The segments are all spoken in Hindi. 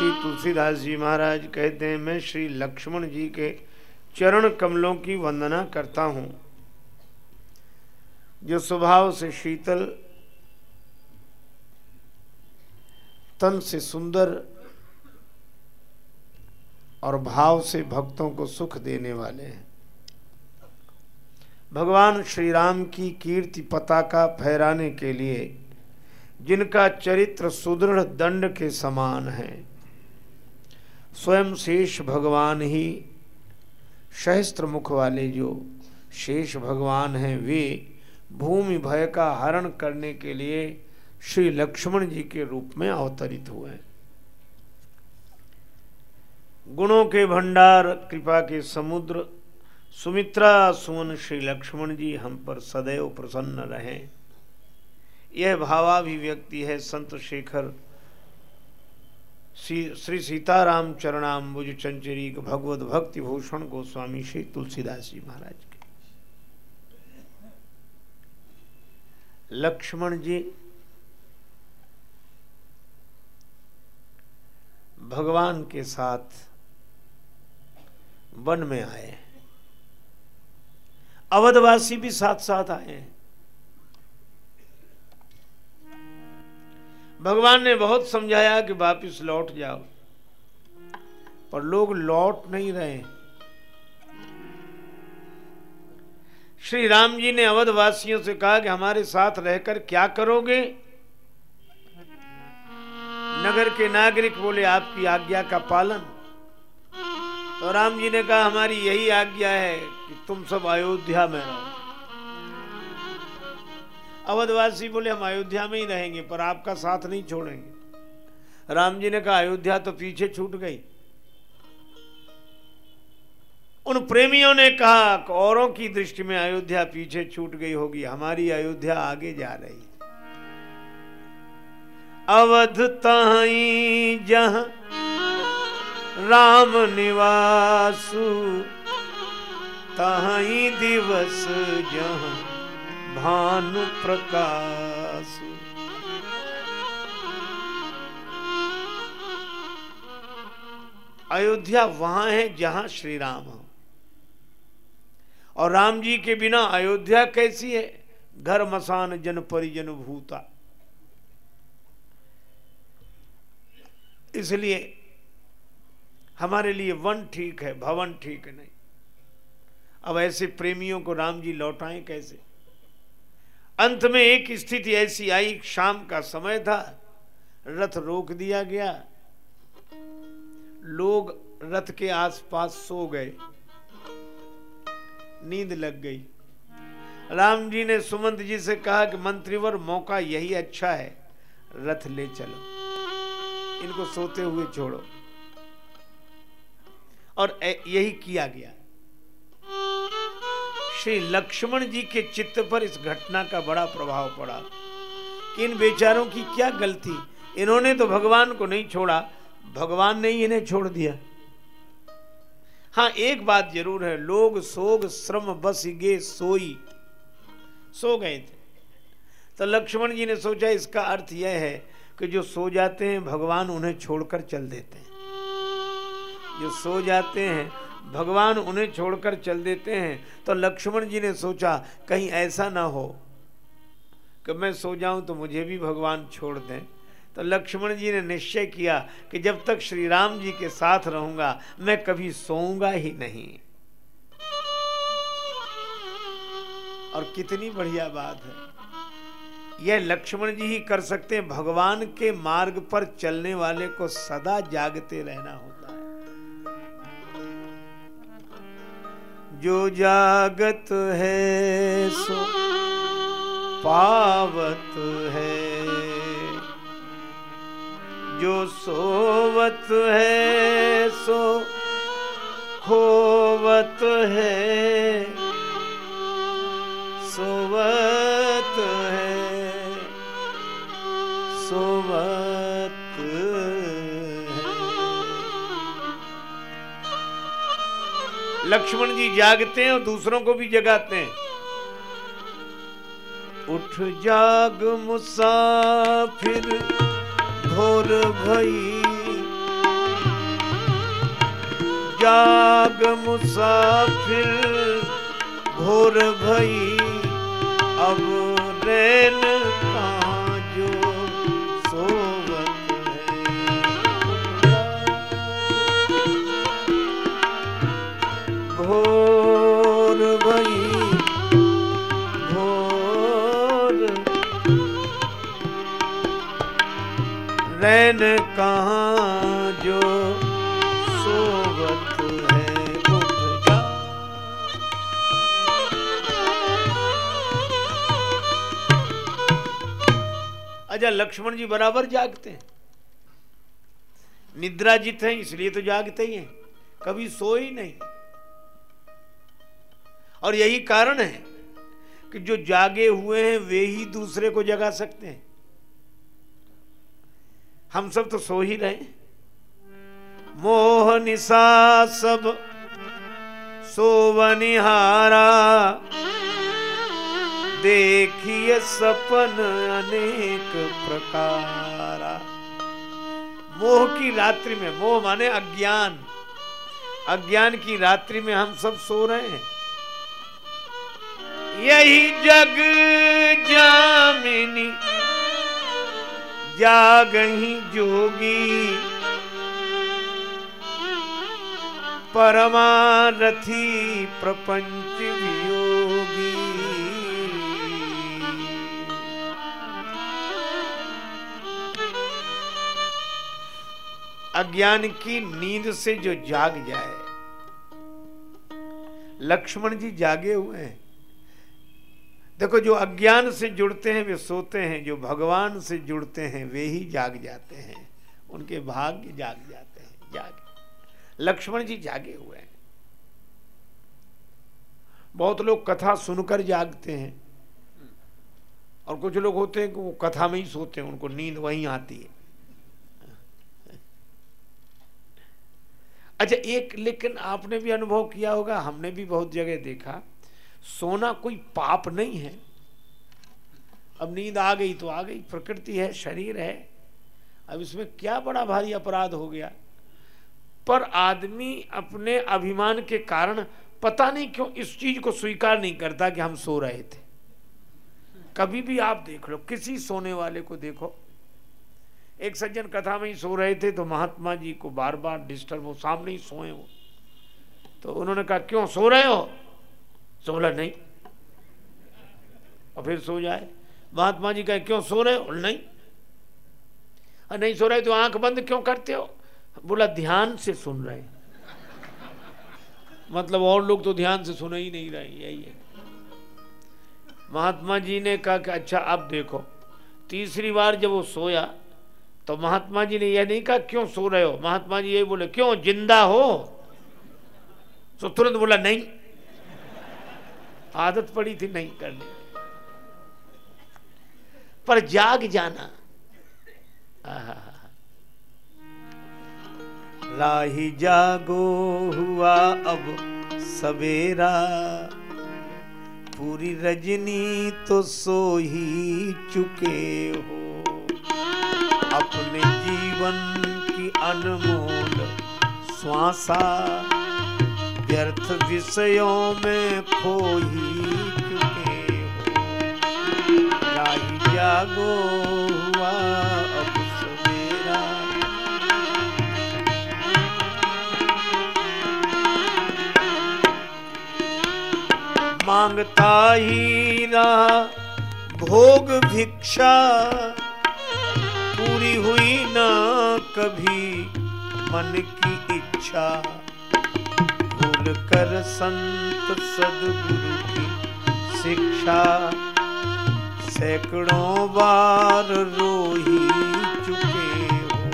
श्री तुलसीदास जी महाराज कहते हैं, मैं श्री लक्ष्मण जी के चरण कमलों की वंदना करता हूँ। जो स्वभाव से शीतल, तन से सुंदर और भाव से भक्तों को सुख देने वाले हैं। भगवान श्री राम की कीर्ति पताका फहराने के लिए जिनका चरित्र सुदृढ़ दंड के समान है स्वयं शेष भगवान ही सहस्त्र मुख वाले जो शेष भगवान हैं, वे भूमि भय का हरण करने के लिए श्री लक्ष्मण जी के रूप में अवतरित हुए गुणों के भंडार, कृपा के समुद्र, सुमित्रा, सुमन श्री लक्ष्मण जी हम पर सदैव प्रसन्न रहें। यह भावाभिव्यक्ति है संत शेखर श्री सीताराम चरणाम्बुज चंचरी भगवत भक्ति भूषण गोस्वामी श्री तुलसीदास जी महाराज के। लक्ष्मण जी, भगवान के साथ वन में आए अवधवासी भी साथ साथ आए हैं। भगवान ने बहुत समझाया कि वापिस लौट जाओ। पर लोग लौट नहीं रहे। श्री राम जी ने अवधवासियों से कहा कि हमारे साथ रहकर क्या करोगे? नगर के नागरिक बोले, आपकी आज्ञा का पालन। तो राम जी ने कहा, हमारी यही आज्ञा है कि तुम सब अयोध्या में रहो। अवधवासी बोले, हम अयोध्या में ही रहेंगे, पर आपका साथ नहीं छोड़ेंगे. राम जी ने कहा, अयोध्या तो पीछे छूट गई। उन प्रेमियों ने कहा, औरों की दृष्टि में अयोध्या पीछे छूट गई होगी, हमारी अयोध्या आगे जा रही अवध ताई जहाँ राम निवासु ताई दिवस जहाँ। भानु प्रकाश अयोध्या वहाँ है जहाँ श्री राम हो। और राम जी के बिना अयोध्या कैसी है? घर मसान जन परिजन भूता। इसलिए हमारे लिए वन ठीक है, भवन ठीक नहीं। अब ऐसे प्रेमियों को राम जी लौटाएँ कैसे? अंत में एक स्थिति ऐसी आई, शाम का समय था, रथ रोक दिया गया। लोग रथ के आसपास सो गए। नींद लग गई। राम जी ने सुमंत जी से कहा कि, मंत्रीवर, मौका यही अच्छा है, रथ ले चलो। इनको सोते हुए छोड़ो। और यही किया गया। श्री लक्ष्मण जी के चित्त पर इस घटना का बड़ा प्रभाव पड़ा कि इन बेचारों की क्या गलती? इन्होंने तो भगवान को नहीं छोड़ा। भगवान ने ही इन्हें छोड़ दिया। हाँ एक बात ज़रूर है, लोग सोग श्रम बस गे सोई। सो गए थे। तो लक्ष्मण जी ने सोचा, इसका अर्थ यह है कि जो सो जाते हैं, भगवान उन्हें छोड़कर चल देते हैं। जो सो जाते हैं भगवान उन्हें छोड़कर चल देते हैं। तो लक्ष्मण जी ने सोचा, कहीं ऐसा ना हो कि मैं सो जाऊँ तो मुझे भी भगवान छोड़ दें। तो लक्ष्मण जी ने निश्चय किया कि जब तक श्री राम जी के साथ रहूँगा, मैं कभी सोऊँगा ही नहीं। और कितनी बढ़िया बात है। यह लक्ष्मण जी ही कर सकते हैं। भगवान के मार्ग पर चलने वाले को सदा जागते रहना होता जो जागत है सो पावत है। जो सोवत है सो खोवत है। सोवत लक्ष्मण जी जागते हैं और दूसरों को भी जगाते हैं। उठ जाग मुसाफिर, भोर भई। जाग मुसाफिर, भोर भई। अब रैन अच्छा लक्ष्मण जी बराबर जागते हैं। निद्रा जित है, इसलिए तो जागते ही हैं। कभी सो ही नहीं। और यही कारण है कि जो जागे हुए हैं, वे ही दूसरे को जगा सकते हैं। हम सब तो सो ही रहे मोह निशा सब सोवनिहारा देखिए सपन अनेक प्रकारा। मोह की रात्रि में, मोह माने अज्ञान। अज्ञान की रात्रि में हम सब सो रहे हैं। यही जग जामिनी जागही जोगी। परमारथी प्रपंच वियोगी अज्ञान की नींद से जो जाग जाए। लक्ष्मण जी जागे हुए हैं। देखो, जो अज्ञान से जुड़ते हैं, वे सोते हैं। जो भगवान से जुड़ते हैं, वे ही जाग जाते हैं। उनके भाग्य जाग जाते हैं, जागे। लक्ष्मण जी जागे हुए हैं। बहुत लोग कथा सुनकर जागते हैं। और कुछ लोग होते हैं कि वो कथा में ही सोते हैं, उनको नींद वहीं आती है। अच्छा एक, लेकिन आपने भी अनुभव किया होगा, हमने भी बहुत जगह देखा, सोना कोई पाप नहीं है। अब नींद आ गई तो आ गई, प्रकृति है, शरीर है। अब इसमें क्या बड़ा भारी अपराध हो गया। पर आदमी अपने अभिमान के कारण पता नहीं क्यों इस चीज़ को स्वीकार नहीं करता कि हम सो रहे थे। कभी भी आप देख लो, किसी सोने वाले को देखो एक सज्जन कथा में ही सो रहे थे तो महात्मा जी को बार बार डिस्टर्ब हो, सामने ही सोए हो। तो उन्होंने कहा, क्यों सो रहे हो? सोलह नहीं। और फिर सो जाए। महात्मा जी कहे, क्यों सो रहे हो? नहीं। और नहीं सो रहे तो आँख बंद क्यों करते हो? बोला, ध्यान से सुन रहे मतलब और लोग तो ध्यान से सुन ही नहीं रहे यही है। महात्मा जी ने कहा कि अच्छा अब देखो। तीसरी बार जब वो सोया तो महात्मा जी ने यह नहीं कहा, क्यों सो रहे हो? महात्मा जी ये बोले, क्यों? ज़िंदा हो? तो तुरंत बोला, नहीं। आदत पड़ी थी नहीं करने पर जाग जाना। लाही जागो हुआ अब सवेरा। पूरी रजनी तो सो ही चुके हो। अपने जीवन की अनमोल श्वासा व्यर्थ विषयों में खो ही। चुके जागो हुआ, अब सवेरा माँगता ही रहा भोग भिक्षा हुई ना कभी मन की इच्छा। भूल कर संत सदगुरु की शिक्षा। सैकड़ों बार रो ही चुके हो।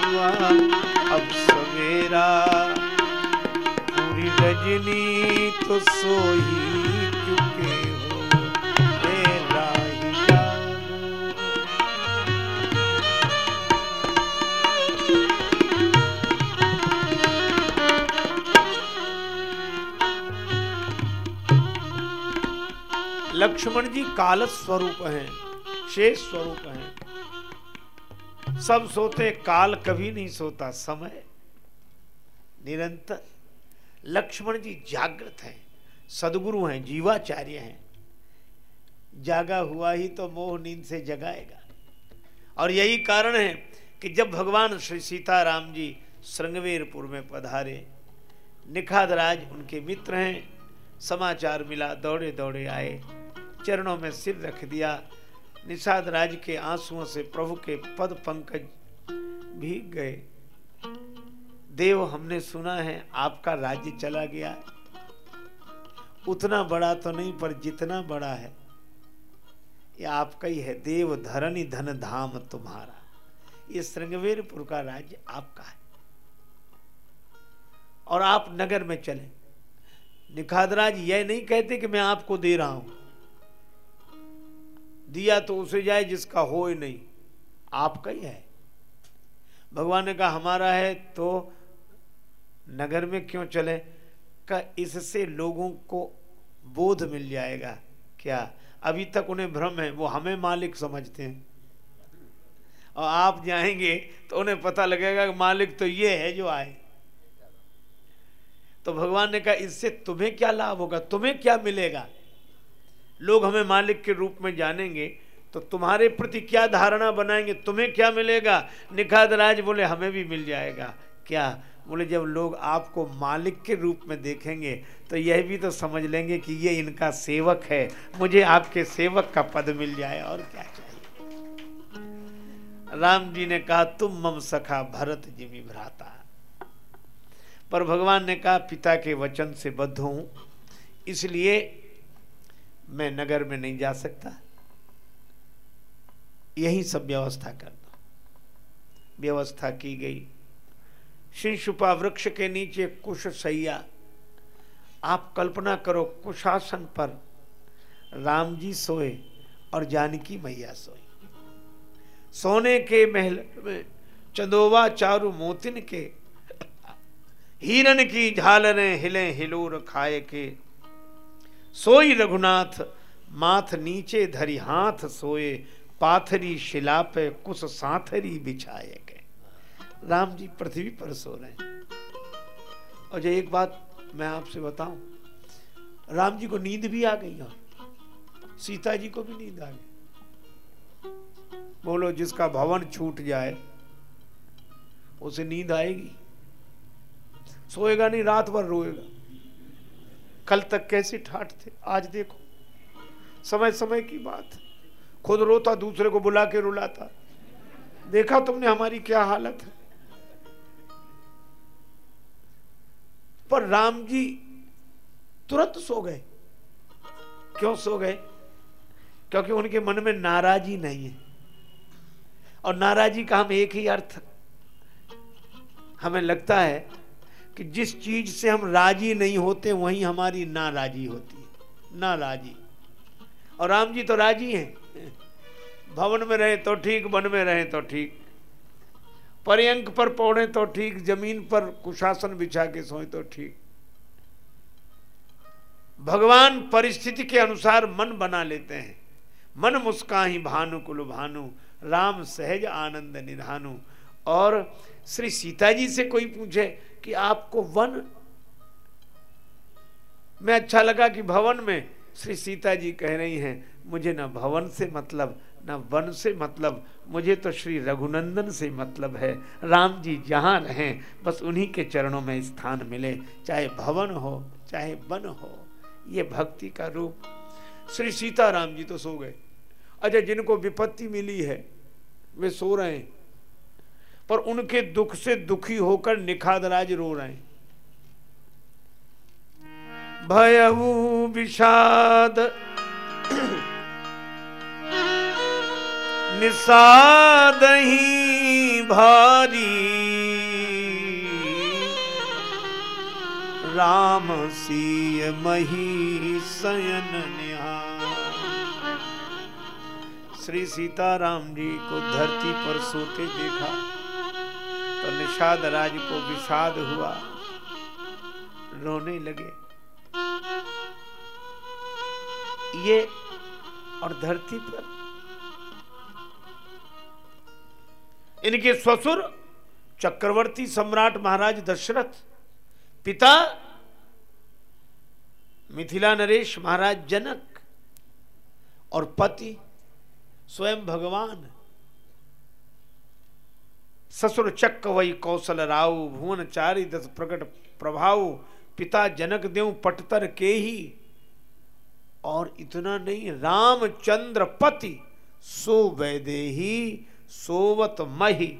हुआ अब सवेरा। पूरी रजनी तो सो लक्ष्मण जी काल स्वरूप हैं, शेष स्वरूप हैं। सब सोते, काल कभी नहीं सोता, समय निरंतर। लक्ष्मण जी जागृत हैं, सदगुरु हैं, जीवाचार्य हैं। जागा हुआ ही तो मोह नींद से जगाएगा। और यही कारण है कि जब भगवान श्री सीताराम जी श्रृंगवेरपुर में पधारे निखाद राज उनके मित्र हैं, समाचार मिला दौड़े दौड़े आए चरणों में सिर रख दिया। निषाद राज के आंसुओं से प्रभु के पद पंकज भीग गए। देव, हमने सुना है आपका राज्य चला गया। उतना बड़ा तो नहीं, पर जितना बड़ा है। ये आपका ही है देव, धरणी धन धाम तुम्हारा। ये श्रृंगवीरपुर का राज्य आपका है। और आप नगर में चले। निखादराज यह नहीं कहते कि मैं आपको दे रहा हूँ। दिया तो उसे जाए जिसका हो ही नहीं। आपका ही है? भगवान ने कहा, हमारा है तो नगर में क्यों चले? का इससे लोगों को बोध मिल जाएगा क्या? अभी तक उन्हें भ्रम है, वो हमें मालिक समझते हैं। और आप जाएँगे तो उन्हें पता लगेगा कि मालिक तो ये है जो आए। तो भगवान ने कहा, इससे तुम्हें क्या लाभ होगा? तुम्हें क्या मिलेगा? लोग हमें मालिक के रूप में जानेंगे तो तुम्हारे प्रति क्या धारणा बनाएँगे? तुम्हें क्या मिलेगा? निखाद राज बोले, हमें भी मिल जाएगा। क्या? बोले, जब लोग आपको मालिक के रूप में देखेंगे तो यह भी तो समझ लेंगे कि ये इनका सेवक है। मुझे आपके सेवक का पद मिल जाए, और क्या चाहिए? राम जी ने कहा, तुम मम सखा भरत जिमी भ्राता। पर भगवान ने कहा, पिता के वचन से बद्ध हूँ, इसलिए मैं नगर में नहीं जा सकता। यही सब व्यवस्था कर दो। व्यवस्था की गई। शिशुपा वृक्ष के नीचे कुश सैया। आप कल्पना करो, कुशासन पर राम जी सोए और जानकी मैया सोई। सोने के महल में चंदोवा चारु मोतिन के। हिरन की झालरें हिले हिलोर खाए के। सोई रघुनाथ, माथ नीचे धरी हाथ सोए, पाथरी शिला पे कुछ साथरी बिछाए गए। राम जी पृथ्वी पर सो रहे हैं। और जो एक बात मैं आपसे बताऊँ। राम जी को नींद भी आ गई और सीता जी को भी नींद आ गई। बोलो, जिसका भवन छूट जाए, उसे नींद आएगी। सोएगा नहीं, रात भर रोएगा। कल तक कैसे ठाठ थे? आज देखो। समय समय की बात। खुद रोता, दूसरे को बुला के रुलाता। देखा तुमने हमारी क्या हालत है? पर राम जी तुरंत सो गए। क्यों सो गए? क्योंकि उनके मन में नाराजी नहीं है। और नाराजी का हम एक ही अर्थ। हमें लगता है कि जिस चीज़ से हम राज़ी नहीं होते, वहीं हमारी ना राज़ी होती है। नाराजी। और राम जी तो राज़ी हैं। भवन में रहे तो ठीक, वन में रहे तो ठीक। पर्यंक पर पौड़े तो ठीक, ज़मीन पर कुशासन बिछा के सोए तो ठीक। भगवान परिस्थिति के अनुसार मन बना लेते हैं। मन मुस्काही भानु कुल भानु, राम सहज आनंद निधानु। और श्री सीता जी से कोई पूछे कि आपको वन में अच्छा लगा कि भवन में श्री सीता जी कह रही हैं, मुझे न भवन से मतलब न वन से मतलब मुझे तो श्री रघुनंदन से मतलब है। राम जी जहाँ रहें, बस उन्हीं के चरणों में स्थान मिले। चाहे भवन हो, चाहे वन हो, ये भक्ति का रूप। श्री सीताराम जी तो सो गए। अच्छा जिनको विपत्ति मिली है, वे सो रहे हैं। पर उनके दुख से दुखी होकर निखादराज रो रहे हैं। भयऊ विषाद, निषाद ही भारी। राम सीय मही सयन श्री सीताराम जी को धरती पर सोते देखा। तो निषाद राज को विषाद हुआ। रोने लगे। ये और धरती पर इनके ससुर चक्रवर्ती सम्राट महाराज दशरथ, पिता मिथिला नरेश महाराज जनक और पति स्वयं भगवान ससुर चक्क वही कौशल राव भुवन चारि दस प्रकट प्रभाव, पिता जनक देव पटतर के ही। और इतना नहीं, रामचंद्र पति, सो वैदेही, सोवत मही,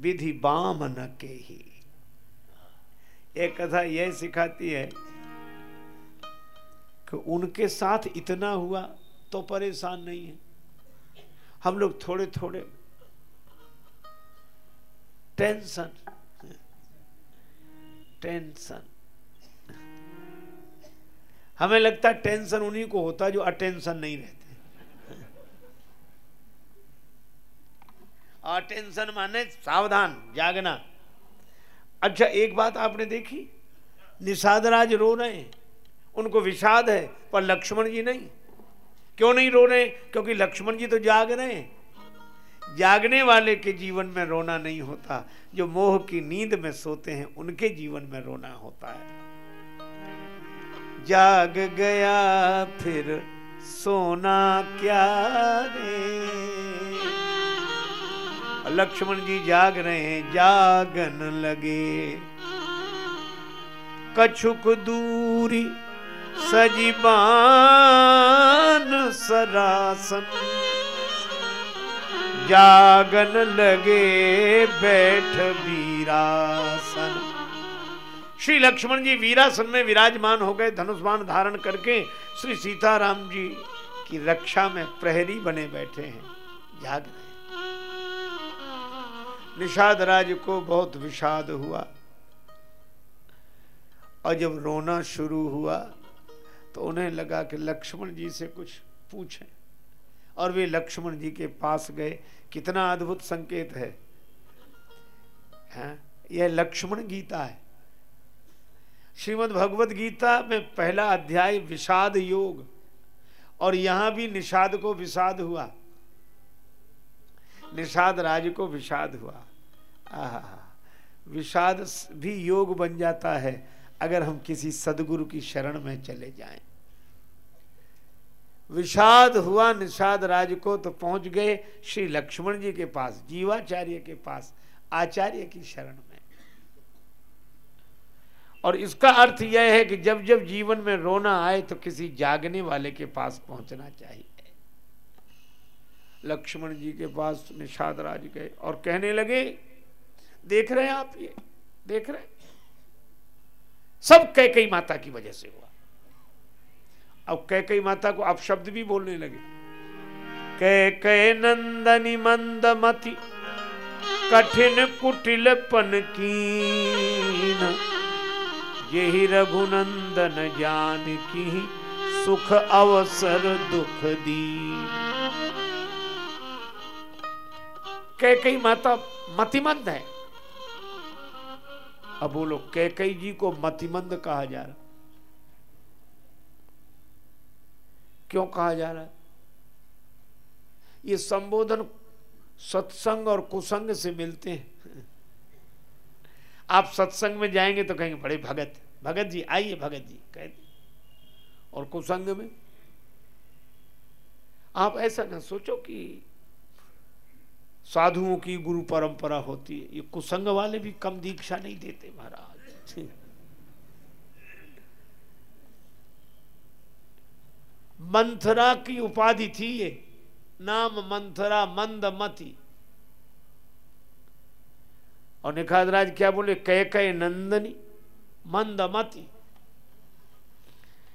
विधि बाम न के ही। एक कथा यह सिखाती है कि उनके साथ इतना हुआ तो परेशान नहीं है। हम लोग थोड़े थोड़े टेंशन टेंशन हमें लगता है टेंशन उन्हीं को होता जो अटेंशन नहीं रहते। अटेंशन माने सावधान, जागना। अच्छा एक बात आपने देखी? निषाद राज रो रहे हैं। उनको विषाद है, पर लक्ष्मण जी नहीं। क्यों नहीं रो रहे? क्योंकि लक्ष्मण जी तो जाग रहे हैं। जागने वाले के जीवन में रोना नहीं होता। जो मोह की नींद में सोते हैं, उनके जीवन में रोना होता है। जाग गया, फिर सोना क्या रे? लक्ष्मण जी जाग रहे हैं, जागन लगे। कछुक दूरी सजीबान सरासन। जागन लगे बैठ वीरासन। श्री लक्ष्मण जी वीरासन में विराजमान हो गए धनुष्मान धारण करके श्री सीताराम जी की रक्षा में प्रहरी बने बैठे हैं। जाग रहे निषाद राज को बहुत विषाद हुआ। और जब रोना शुरू हुआ तो उन्हें लगा कि लक्ष्मण जी से कुछ पूछें। और वे लक्ष्मण जी के पास गए। कितना अद्भुत संकेत है। हैं? यह लक्ष्मण गीता है। श्रीमद् भगवत गीता में पहला अध्याय विषाद योग, और यहाँ भी निषाद को विषाद हुआ। निषाद राज को विषाद हुआ। आह, विषाद भी योग बन जाता है, अगर हम किसी सदगुरु की शरण में चले जाएँ। विषाद हुआ, निषाद राज को तो पहुँच गए श्री लक्ष्मण जी के पास, जीवाचार्य के पास, आचार्य की शरण में। और इसका अर्थ यह है कि जब जब जीवन में रोना आए तो किसी जागने वाले के पास पहुँचना चाहिए। लक्ष्मण जी के पास निषाद राज गए और कहने लगे, देख रहे हैं आप ये, देख रहे हैं? सब कैकई माता की वजह से हुआ अब कैकई माता को आप शब्द भी बोलने लगे। कै नंदनी मंदमति कठिन कुटिलपन की यही रघुनंदन जान की सुख अवसर दुख दी कैकई माता, मतिमंद है। अब बोलो कैकई जी को मतिमंद कहा जा रहा। क्यों कहा जा रहा है? ये संबोधन सत्संग और कुसंग से मिलते हैं। आप सत्संग में जाएँगे तो कहेंगे, बड़े भगत भगत जी, आइए भगत जी कहते और कुसंग में? आप ऐसा ना सोचो कि साधुओं की गुरु परंपरा होती है। ये कुसंग वाले भी कम दीक्षा नहीं देते महाराज। मंथरा की उपाधि थी ये। नाम मंथरा, मंदमती। और निखाद राज, क्या बोले? कह कह, नंदनी, मंदमती।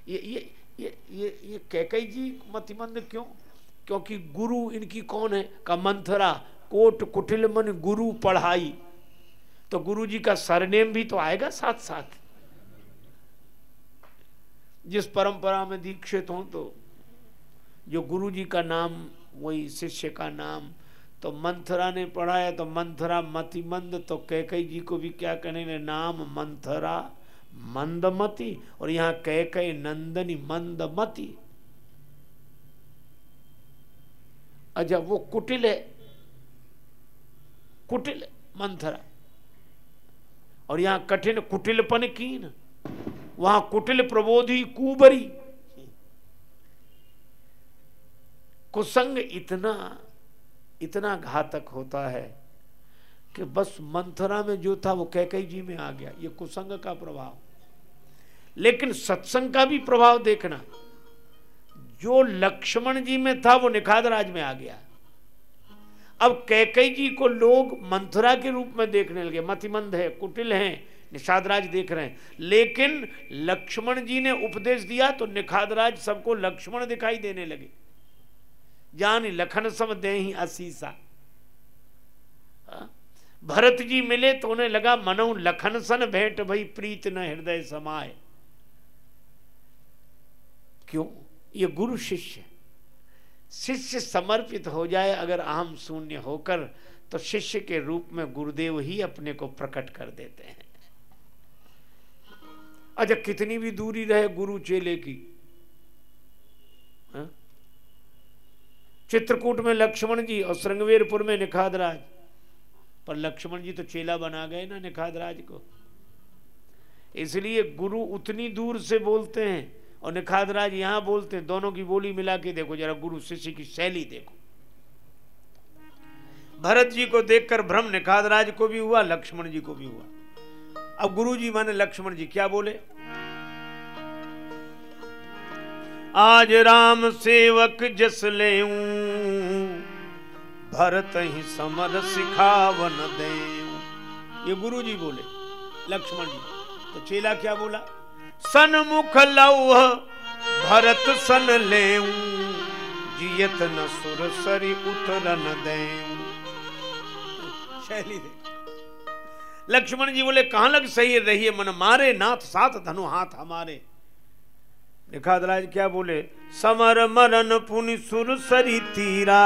ये ये ये ये ये कैकई जी मतिमंद क्यों? क्योंकि गुरु इनकी कौन है? का मंथरा, कोट कुटिल मन गुरु पढ़ाई। तो गुरु जी का सरनेम भी तो आएगा साथ साथ जिस परंपरा में दीक्षित हो तो जो गुरु जी का नाम, वही शिष्य का नाम। तो मंथरा ने पढ़ाया तो मंथरा मतिमंद तो कैकई जी को भी क्या कहने नाम मंथरा मंदमती, और यहाँ कैकई नंदनी मंदमती। अच्छा वो कुटिल है, कुटिल मंथरा। और यहाँ कठिन कुटिलपन कीन, वहाँ कुटिल प्रबोधी कुबरी। कुसंग इतना इतना घातक होता है कि बस मंथरा में जो था वो कैकई जी में आ गया। ये कुसंग का प्रभाव। लेकिन सत्संग का भी प्रभाव देखना। जो लक्ष्मण जी में था वो निखाद राज में आ गया। अब कैकई जी को लोग मंथरा के रूप में देखने लगे। मतिमंद है, कुटिल है, निषादराज देख रहे हैं। लेकिन लक्ष्मण जी ने उपदेश दिया तो निखादराज सबको लक्ष्मण दिखाई देने लगे। जान लखन सम दे ही असीसा। हाँ? भरत जी मिले तो उन्हें लगा मनो लखन सन भेंट भाई प्रीत न हृदय समाए क्यों? ये गुरु शिष्य। शिष्य समर्पित हो जाए, अगर अहम शून्य होकर तो शिष्य के रूप में गुरुदेव ही अपने को प्रकट कर देते हैं। अच्छा कितनी भी दूरी रहे गुरु चेले की चित्रकूट में लक्ष्मण जी और श्रृंगवेरपुर में निखाद राज पर लक्ष्मण जी तो चेला बना गए ना निखाद राज को। इसलिए गुरु उतनी दूर से बोलते हैं और निखाद राज यहाँ बोलते हैं। दोनों की बोली मिला के देखो, जरा गुरु शिष्य की शैली देखो। भरत जी को देखकर भ्रम निखाद राज को भी हुआ, लक्ष्मण जी को भी हुआ। अब गुरु जी माने लक्ष्मण जी क्या बोले? आज राम सेवक जस ले भरत ही समर सिखावन दे ये गुरु जी बोले, लक्ष्मण जी तो चेला क्या बोला? सनमुख लौह भरत सन ले जियत न सुर सरी उतरन दे दे लक्ष्मण जी बोले, कहाँ लग सही रही मन मारे नाथ साथ धनु हाथ हमारे। निखादराज क्या बोले? समर मरन पुनि सुर सरी तीरा,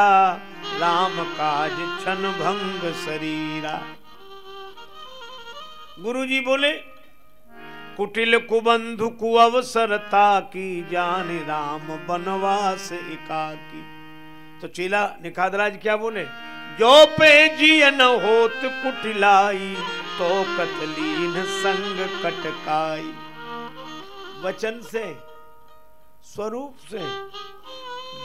राम काज छन भंग शरीरा गुरु जी बोले, कुटिल कुबंधु कुअवसरता की जान राम बनवास एकाकी। तो चेला निखादराज क्या बोले? जो पे जियन होत कुटिलाई तो कतलीन संग कटकाई। वचन से स्वरूप से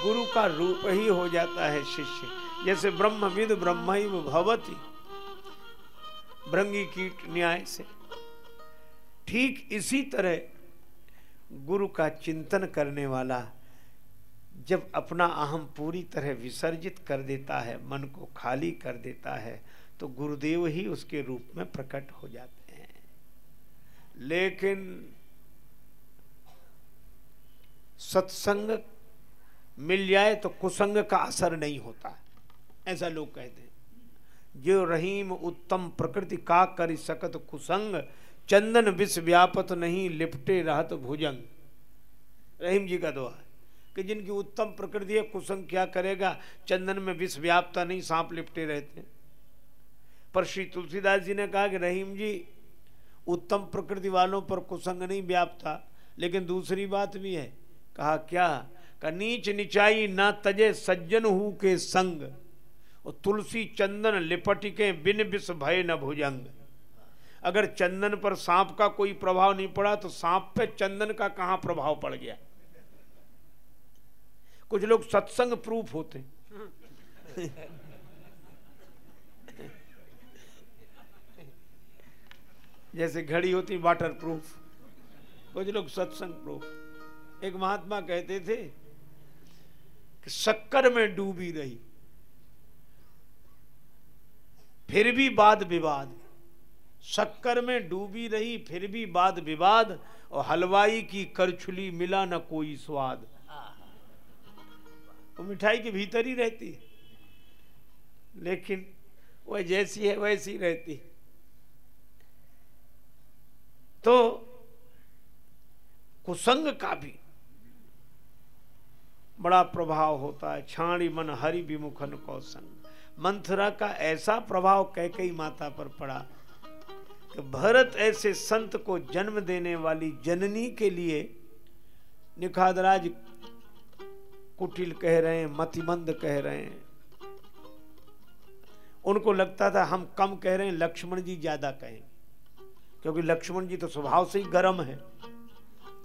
गुरु का रूप ही हो जाता है शिष्य। जैसे ब्रह्मविद ब्रह्म भवती भ्रंगी कीट न्याय से। ठीक इसी तरह गुरु का चिंतन करने वाला जब अपना अहम पूरी तरह विसर्जित कर देता है, मन को खाली कर देता है तो गुरुदेव ही उसके रूप में प्रकट हो जाते हैं। लेकिन सत्संग मिल जाए तो कुसंग का असर नहीं होता। ऐसा लोग कहते हैं। जो रहीम उत्तम प्रकृति का कर सकत कुसंग, चंदन विष व्यापत नहीं, लिपटे रहत भुजंग। रहीम जी का दुआ कि जिनकी उत्तम प्रकृति है, कुसंग क्या करेगा? चंदन में विष व्यापता नहीं, सांप लिपटे रहते पर श्री तुलसीदास जी ने कहा कि रहीम जी, उत्तम प्रकृति वालों पर कुसंग नहीं व्यापता, लेकिन दूसरी बात भी है कहा, क्या? का नीच निचाई ना तजे सज्जन हु के संग। और तुलसी चंदन लिपटिके बिन विष भय न भुजंग। अगर चंदन पर सांप का कोई प्रभाव नहीं पड़ा तो सांप पे चंदन का कहाँ प्रभाव पड़ गया? कुछ लोग सत्संग प्रूफ होते। जैसे घड़ी होती वाटर प्रूफ कुछ लोग सत्संग प्रूफ। एक महात्मा कहते थे कि शक्कर में डूबी रही, फिर भी वाद विवाद। शक्कर में डूबी रही, फिर भी वाद विवाद, और हलवाई की करछुली मिला न कोई स्वाद। वो मिठाई के भीतर ही रहती, लेकिन वह जैसी है वैसी रहती। तो कुसंग का भी बड़ा प्रभाव होता है। छाणी मन हरि विमुखन कौसंग। मंथरा का ऐसा प्रभाव कैकई माता पर पड़ा कि भरत ऐसे संत को जन्म देने वाली जननी के लिए निखादराज कुटिल कह रहे हैं, मतिमंद कह रहे हैं। उनको लगता था हम कम कह रहे हैं, लक्ष्मण जी ज़्यादा कहेंगे। क्योंकि लक्ष्मण जी तो स्वभाव से ही गर्म है।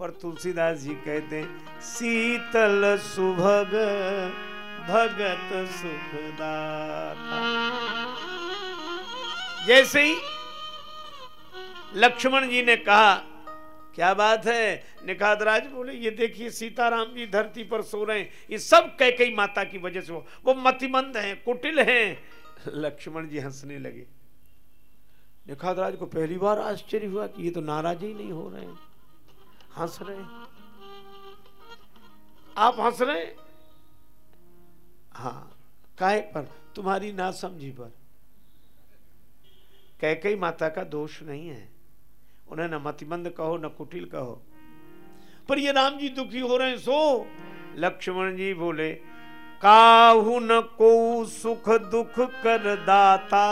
पर तुलसीदास जी कहते शीतल सुभग, भगत सुखदाता। जैसे ही लक्ष्मण जी ने कहा, क्या बात है? निखादराज बोले, ये देखिए, सीताराम जी धरती पर सो रहे हैं। ये सब कह कई माता की वजह से हो। वो मतिमंद हैं, कुटिल हैं। लक्ष्मण जी हंसने लगे। निखादराज को पहली बार आश्चर्य हुआ कि ये तो नाराज़ ही नहीं हो रहे हैं। हंस रहे आप हंस रहे हैं? काहे पर? तुम्हारी ना समझी पर। कह कैकई माता का दोष नहीं है। उन्हें न मतिमंद कहो, न कुटिल कहो। पर ये राम जी दुखी हो रहे हैं, सो। लक्ष्मण जी बोले, काहू न को सुख दुख कर दाता।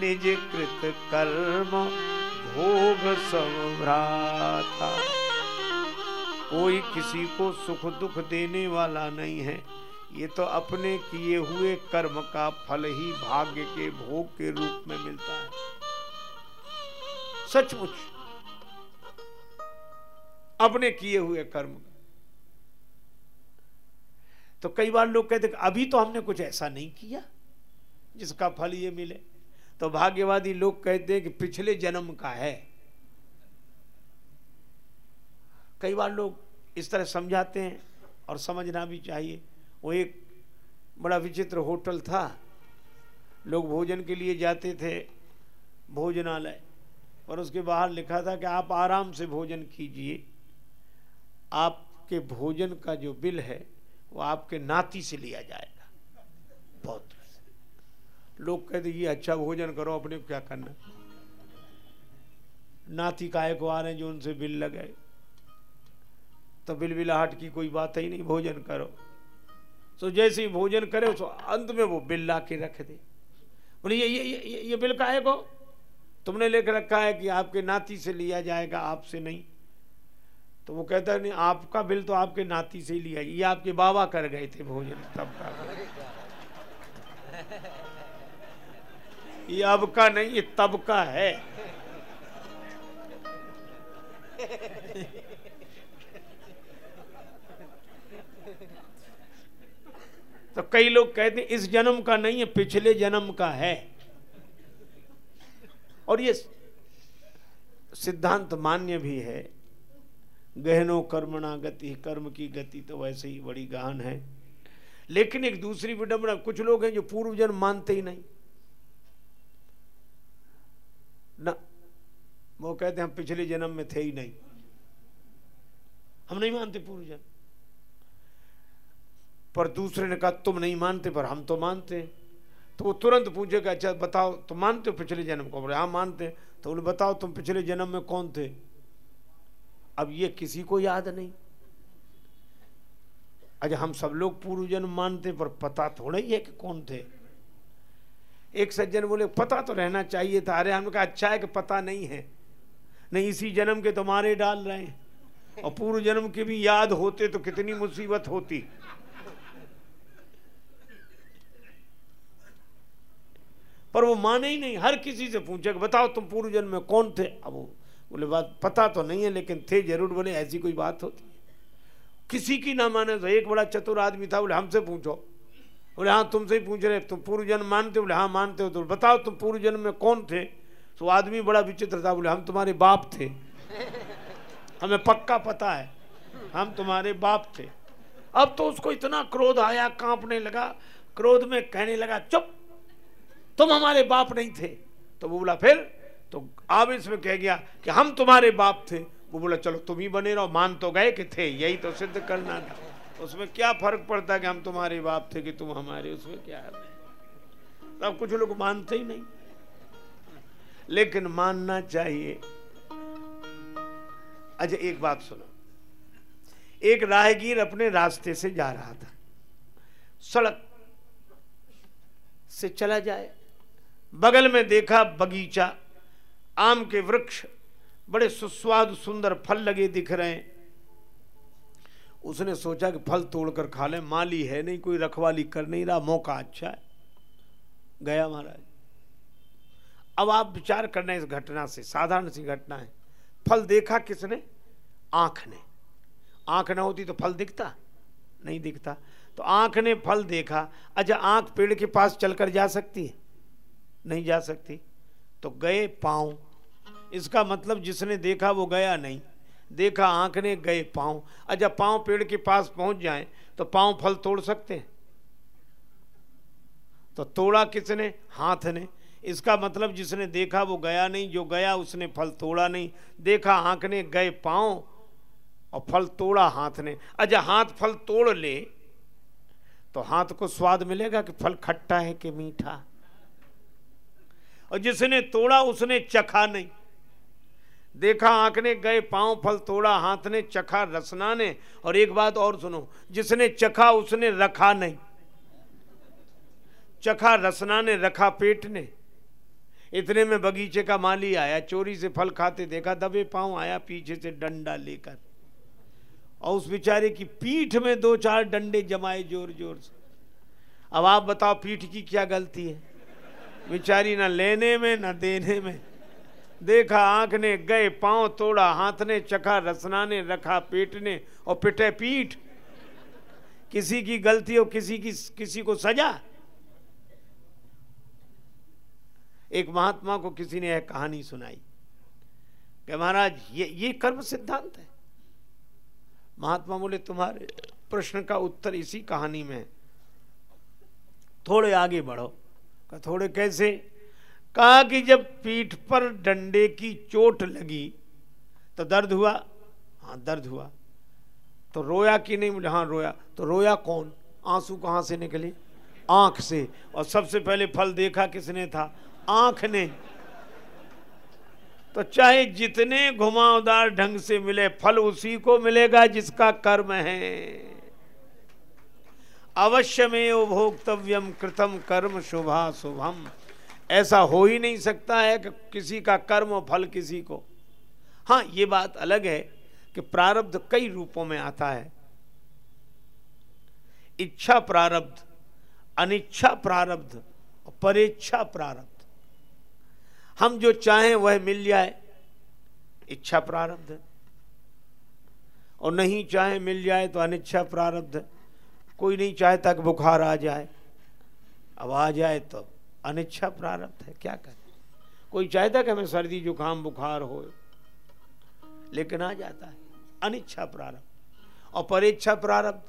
निज कृत कर्म भोग सब भ्राता कोई किसी को सुख दुख देने वाला नहीं है। ये तो अपने किए हुए कर्म का फल ही भाग्य के भोग के रूप में मिलता है। सचमुच, अपने किए हुए कर्म तो कई बार लोग कहते अभी तो हमने कुछ ऐसा नहीं किया जिसका फल ये मिले। तो भाग्यवादी लोग कहते हैं कि पिछले जन्म का है। कई बार लोग इस तरह समझाते हैं और समझना भी चाहिए। वो एक बड़ा विचित्र होटल था। लोग भोजन के लिए जाते थे भोजनालय और उसके बाहर लिखा था कि आप आराम से भोजन कीजिए। आपके भोजन का जो बिल है, वो आपके नाती से लिया जाएगा। बहुत लोग कहते ये अच्छा भोजन करो, अपने को क्या करना नाती काय को आ रहे हैं जो उनसे बिल लगे तो बिल बिलाहट की कोई बात ही नहीं, भोजन करो। तो जैसे ही भोजन करे तो अंत में वो बिल ला के रख दे। बोले, ये ये ये ये बिल का है को? तुमने लेकर रखा है कि आपके नाती से लिया जाएगा, आपसे नहीं। तो वो कहता है, नहीं, आपका बिल तो आपके नाती से ही लिया ये आपके बाबा कर गए थे भोजन, तब का ये अब का नहीं ये तब का है। तो कई लोग कहते हैं, इस जन्म का नहीं है, पिछले जन्म का है। और ये सिद्धांत मान्य भी है, गहनो कर्मणा गति, कर्म की गति तो वैसे ही बड़ी गहन है। लेकिन एक दूसरी विडंबना, कुछ लोग हैं जो पूर्व जन्म मानते ही नहीं। ना, वो कहते हम पिछले जन्म में थे ही नहीं। हम नहीं मानते पूर्व जन्म। पर दूसरे ने कहा, तुम नहीं मानते, पर हम तो मानते तो वो तुरंत पूछेगा अच्छा बताओ, तुम मानते हो पिछले जन्म को? बोले हाँ मानते तो बोले, बताओ, तुम पिछले जन्म में कौन थे? अब ये किसी को याद नहीं। अच्छा हम सब लोग पूर्व जन्म मानते पर पता थोड़ा ही है कि कौन थे। एक सज्जन बोले, पता तो रहना चाहिए था। अरे, हमने कहा अच्छा है कि पता नहीं है। नहीं, इसी जन्म के तुम्हारे डाल रहे हैं। और पूर्व जन्म के भी याद होते तो कितनी मुसीबत होती। पर वो माने ही नहीं, हर किसी से पूछे बताओ तुम पूर्व जन्म में कौन थे? अब वो बोले, बात, पता तो नहीं है, लेकिन थे ज़रूर। बोले, ऐसी कोई बात होती किसी की ना माने तो एक बड़ा चतुर आदमी था, बोले, हमसे पूछो। बोले हाँ तुमसे ही पूछ रहे तुम पूर्व जन्म मानते हो? बोले हाँ मानते हो। तो बताओ, तुम पूर्व जन्म में कौन थे? तो आदमी बड़ा विचित्र था, बोले, हम तुम्हारे बाप थे। हमें पक्का पता है, हम तुम्हारे बाप थे। अब तो उसको इतना क्रोध आया, कांपने लगा, क्रोध में कहने लगा, चुप, तुम हमारे बाप नहीं थे। तो वो बोला, फिर? तो आवेश में कह गया कि, हम तुम्हारे बाप थे। वो बोला, चलो, तुम ही बने रहो, मान तो गए कि थे, यही तो सिद्ध करना था। उसमें क्या फ़र्क पड़ता है कि हम तुम्हारे बाप थे कि तुम हमारे, उसमें क्या है? अब कुछ लोग मानते ही नहीं। लेकिन मानना चाहिए। अच्छा एक बात सुनो। एक राहगीर अपने रास्ते से जा रहा था। सड़क से चला जाए। बगल में देखा बगीचा, आम के वृक्ष, बड़े सुस्वाद सुंदर फल लगे दिख रहे हैं। उसने सोचा कि फल तोड़कर खा ले। माली है नहीं, कोई रखवाली कर नहीं रहा। मौका अच्छा है। गया महाराज। अब आप विचार करना इस घटना से। साधारण सी घटना है। फल देखा किसने? आँख ने। आँख ना होती तो फल दिखता? नहीं दिखता। तो आँख ने फल देखा। अच्छा आँख पेड़ के पास चलकर जा सकती है? नहीं जा सकती। तो गए पाँव। इसका मतलब जिसने देखा वो गया नहीं। देखा आँख ने गए पाँव। अच्छा पाँव पेड़ के पास पहुँच जाए तो पाँव फल तोड़ सकते हैं। तो तोड़ा किसने? हाथ ने। इसका मतलब जिसने देखा वो गया नहीं, जो गया उसने फल तोड़ा नहीं। देखा आँख ने गए पाँव और फल तोड़ा हाथ ने। अच्छा हाथ फल तोड़ ले तो हाथ को स्वाद मिलेगा कि फल खट्टा है कि मीठा? और जिसने तोड़ा, उसने चखा नहीं। देखा आँख ने, गए पाँव फल तोड़ा, हाथ ने चखा, रसना ने। और एक बात और सुनो, जिसने चखा, उसने रखा नहीं। चखा, रसना ने, रखा पेट ने। इतने में बगीचे का माली आया, चोरी से फल खाते देखा, दबे पाँव आया पीछे से डंडा लेकर। और उस बेचारे की पीठ में दो चार डंडे जमाए ज़ोर ज़ोर से। अब आप बताओ पीठ की क्या गलती है? बेचारी ना लेने में, ना देने में। देखा आँख ने गए, पाँव तोड़ा, हाथ ने चखा, रसना ने रखा, पेट ने और पिटे पीठ। किसी की गलती और किसी की, किसी को सजा। एक महात्मा को किसी ने यह कहानी सुनाई कि महाराज, ये ये कर्म सिद्धांत है। महात्मा बोले, तुम्हारे प्रश्न का उत्तर इसी कहानी में थोड़े आगे बढ़ो। थोड़े कैसे? कहा कि जब पीठ पर डंडे की चोट लगी तो दर्द हुआ? हाँ दर्द हुआ। तो रोया कि नहीं? बोले हाँ रोया। तो रोया कौन? आँसू कहाँ से निकले? आँख से। और सबसे पहले फल देखा किसने था? आँख ने। तो चाहे जितने घुमावदार ढंग से मिले, फल उसी को मिलेगा जिसका कर्म है। अवश्य में भोक्तव्यम कृतम कर्म शुभा शुभम। ऐसा हो ही नहीं सकता है कि किसी का कर्म फल किसी को। हाँ ये बात अलग है कि प्रारब्ध कई रूपों में आता है। इच्छा प्रारब्ध, अनिच्छा प्रारब्ध परेच्छा प्रारब्ध। हम जो चाहें वह मिल जाए, इच्छा प्रारब्ध और नहीं चाहे मिल जाए तो अनिच्छा प्रारब्ध कोई नहीं चाहता कि बुखार आ जाए, अब आ जाए तो। अनिच्छा प्रारब्ध है, क्या करें? कोई चाहता कि हमें सर्दी, जुकाम, बुखार हो, लेकिन आ जाता है। अनिच्छा प्रारब्ध। और परीक्षा प्रारब्ध,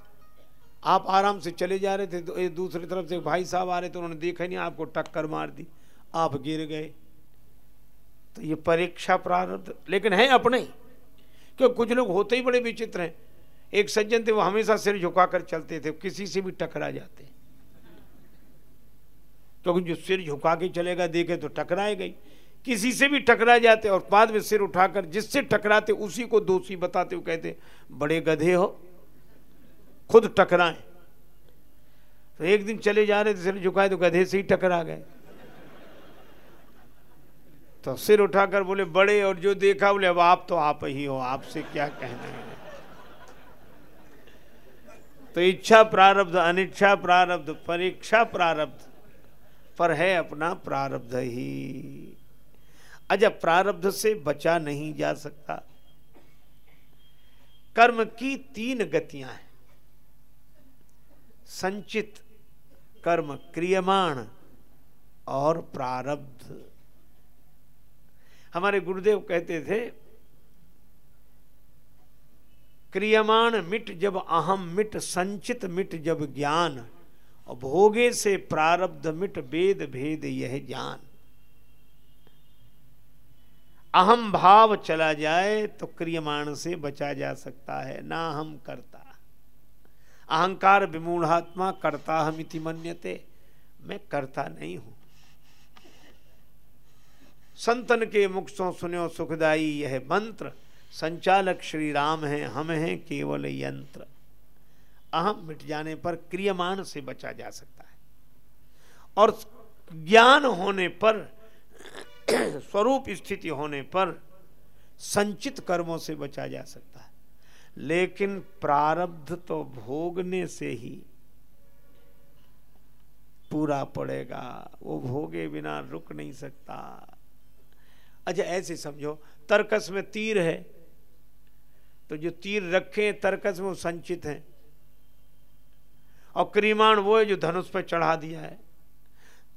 आप आराम से चले जा रहे थे तो एक दूसरी तरफ़ से भाई साहब आ रहे थे, उन्होंने देखा नहीं, आपको टक्कर मार दी, आप गिर गए। तो ये परीक्षा प्रारब्ध, लेकिन है अपने ही। क्योंकि कुछ लोग होते ही बड़े विचित्र हैं। एक सज्जन थे, वो हमेशा सिर झुकाकर चलते थे, किसी से भी टकरा जाते। क्योंकि जो सिर झुका के चलेगा, देखे तो टकराए गई। किसी से भी टकरा जाते और बाद में सिर उठाकर जिससे टकराते, उसी को दोषी बताते हुए कहते, बड़े गधे हो, खुद टकराए। तो एक दिन चले जा रहे थे, सिर झुकाए तो गधे से ही टकरा गए। तो सिर उठाकर बोले, बड़े और जो देखा, बोले, अब आप तो आप ही हो, आपसे क्या कहना है? तो इच्छा प्रारब्ध, अनिच्छा प्रारब्ध, परीक्षा प्रारब्ध। पर है अपना प्रारब्ध ही। अच्छा प्रारब्ध से बचा नहीं जा सकता। कर्म की तीन गतियाँ हैं। संचित कर्म क्रियमाण और प्रारब्ध। हमारे गुरुदेव कहते थे, क्रियमाण मिट जब अहम, मिट संचित, मिट जब ज्ञान। भोगे से प्रारब्ध मिट वेद भेद यह जान अहम भाव चला जाए तो क्रियमाण से बचा जा सकता है, ना हम करता। अहंकार विमूढ़ात्मा करता हम इति मन्यते, मैं करता नहीं हूँ। संतन के मुख सो सुनो सुखदाई यह मंत्र, संचालक श्री राम है, हम हैं केवल यंत्र। अहम मिट जाने पर क्रियमान से बचा जा सकता है। और ज्ञान होने पर, स्वरूप स्थिति होने पर संचित कर्मों से बचा जा सकता है। लेकिन प्रारब्ध तो भोगने से ही पूरा पड़ेगा। वो भोगे बिना रुक नहीं सकता। अच्छा ऐसे समझो, तर्कस में तीर है तो जो तीर रखे, तर्कस में वो संचित हैं। और क्रीमाण वो है जो धनुष पर चढ़ा दिया है।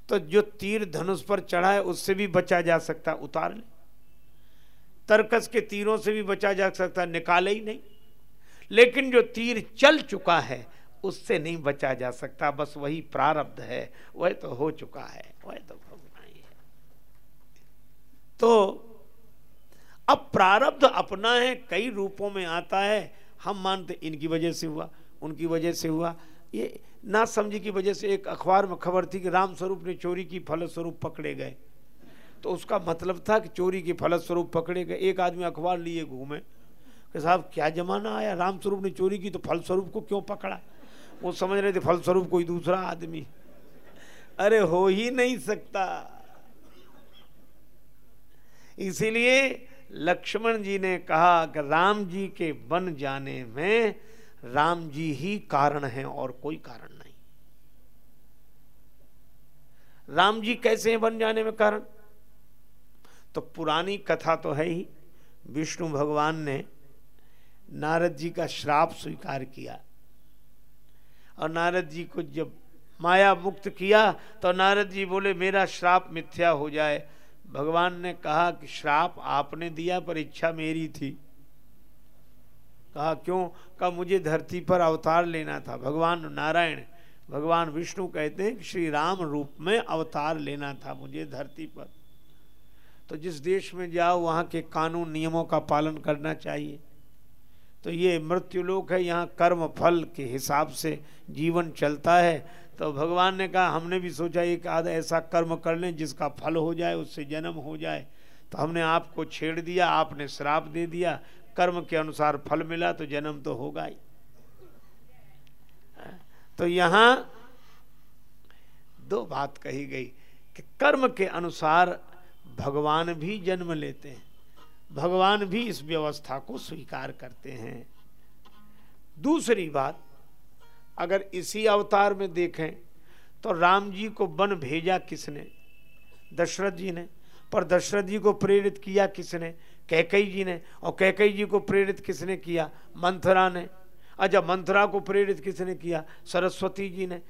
तो जो तीर धनुष पर चढ़ा है, उससे भी बचा जा सकता, उतार ले। तरकस के तीरों से भी बचा जा सकता, निकाले ही नहीं। लेकिन जो तीर चल चुका है, उससे नहीं बचा जा सकता, बस वही प्रारब्ध है, वह तो हो चुका है, वह तो भोगना ही है। तो अब प्रारब्ध अपना है, कई रूपों में आता है, हम मानते, इनकी वजह से हुआ, उनकी वजह से हुआ ये ना समझी की वजह से एक अखबार में खबर थी कि राम स्वरूप ने चोरी की फलस्वरूप पकड़े गए। तो उसका मतलब था कि चोरी के फलस्वरूप पकड़े गए। एक आदमी अखबार लिए घूमे कि साहब, क्या जमाना आया? राम स्वरूप ने चोरी की तो फलस्वरूप को क्यों पकड़ा? वो समझ रहे थे फलस्वरूप कोई दूसरा आदमी। अरे हो ही नहीं सकता। इसीलिए लक्ष्मण जी ने कहा कि राम जी के बन जाने में राम जी ही कारण हैं और कोई कारण नहीं। राम जी कैसे हैं बन जाने में कारण? तो पुरानी कथा तो है ही। विष्णु भगवान ने नारद जी का श्राप स्वीकार किया। और नारद जी को जब माया मुक्त किया तो नारद जी बोले, मेरा श्राप मिथ्या हो जाए। भगवान ने कहा कि, श्राप आपने दिया, पर इच्छा मेरी थी। कहा, क्यों? कहा, मुझे धरती पर अवतार लेना था। भगवान नारायण, भगवान विष्णु कहते हैं कि श्री राम रूप में अवतार लेना था मुझे धरती पर। तो जिस देश में जाओ, वहाँ के कानून नियमों का पालन करना चाहिए। तो ये मृत्युलोक है, यहाँ कर्म फल के हिसाब से जीवन चलता है। तो भगवान ने कहा, हमने भी सोचा एक आधा ऐसा कर्म कर लें जिसका फल हो जाए, उससे जन्म हो जाए। तो हमने आपको छेड़ दिया, आपने श्राप दे दिया। कर्म के अनुसार फल मिला तो जन्म तो होगा ही। तो यहाँ दो बात कही गई कि कर्म के अनुसार भगवान भी जन्म लेते हैं, भगवान भी इस व्यवस्था को स्वीकार करते हैं। दूसरी बात, अगर इसी अवतार में देखें तो राम जी को वन भेजा किसने? दशरथ जी ने। पर दशरथ जी को प्रेरित किया किसने? कैकई जी ने और कैकई जी को प्रेरित किसने किया? मंथरा ने। अच्छा मंथरा को प्रेरित किसने किया? सरस्वती जी ने।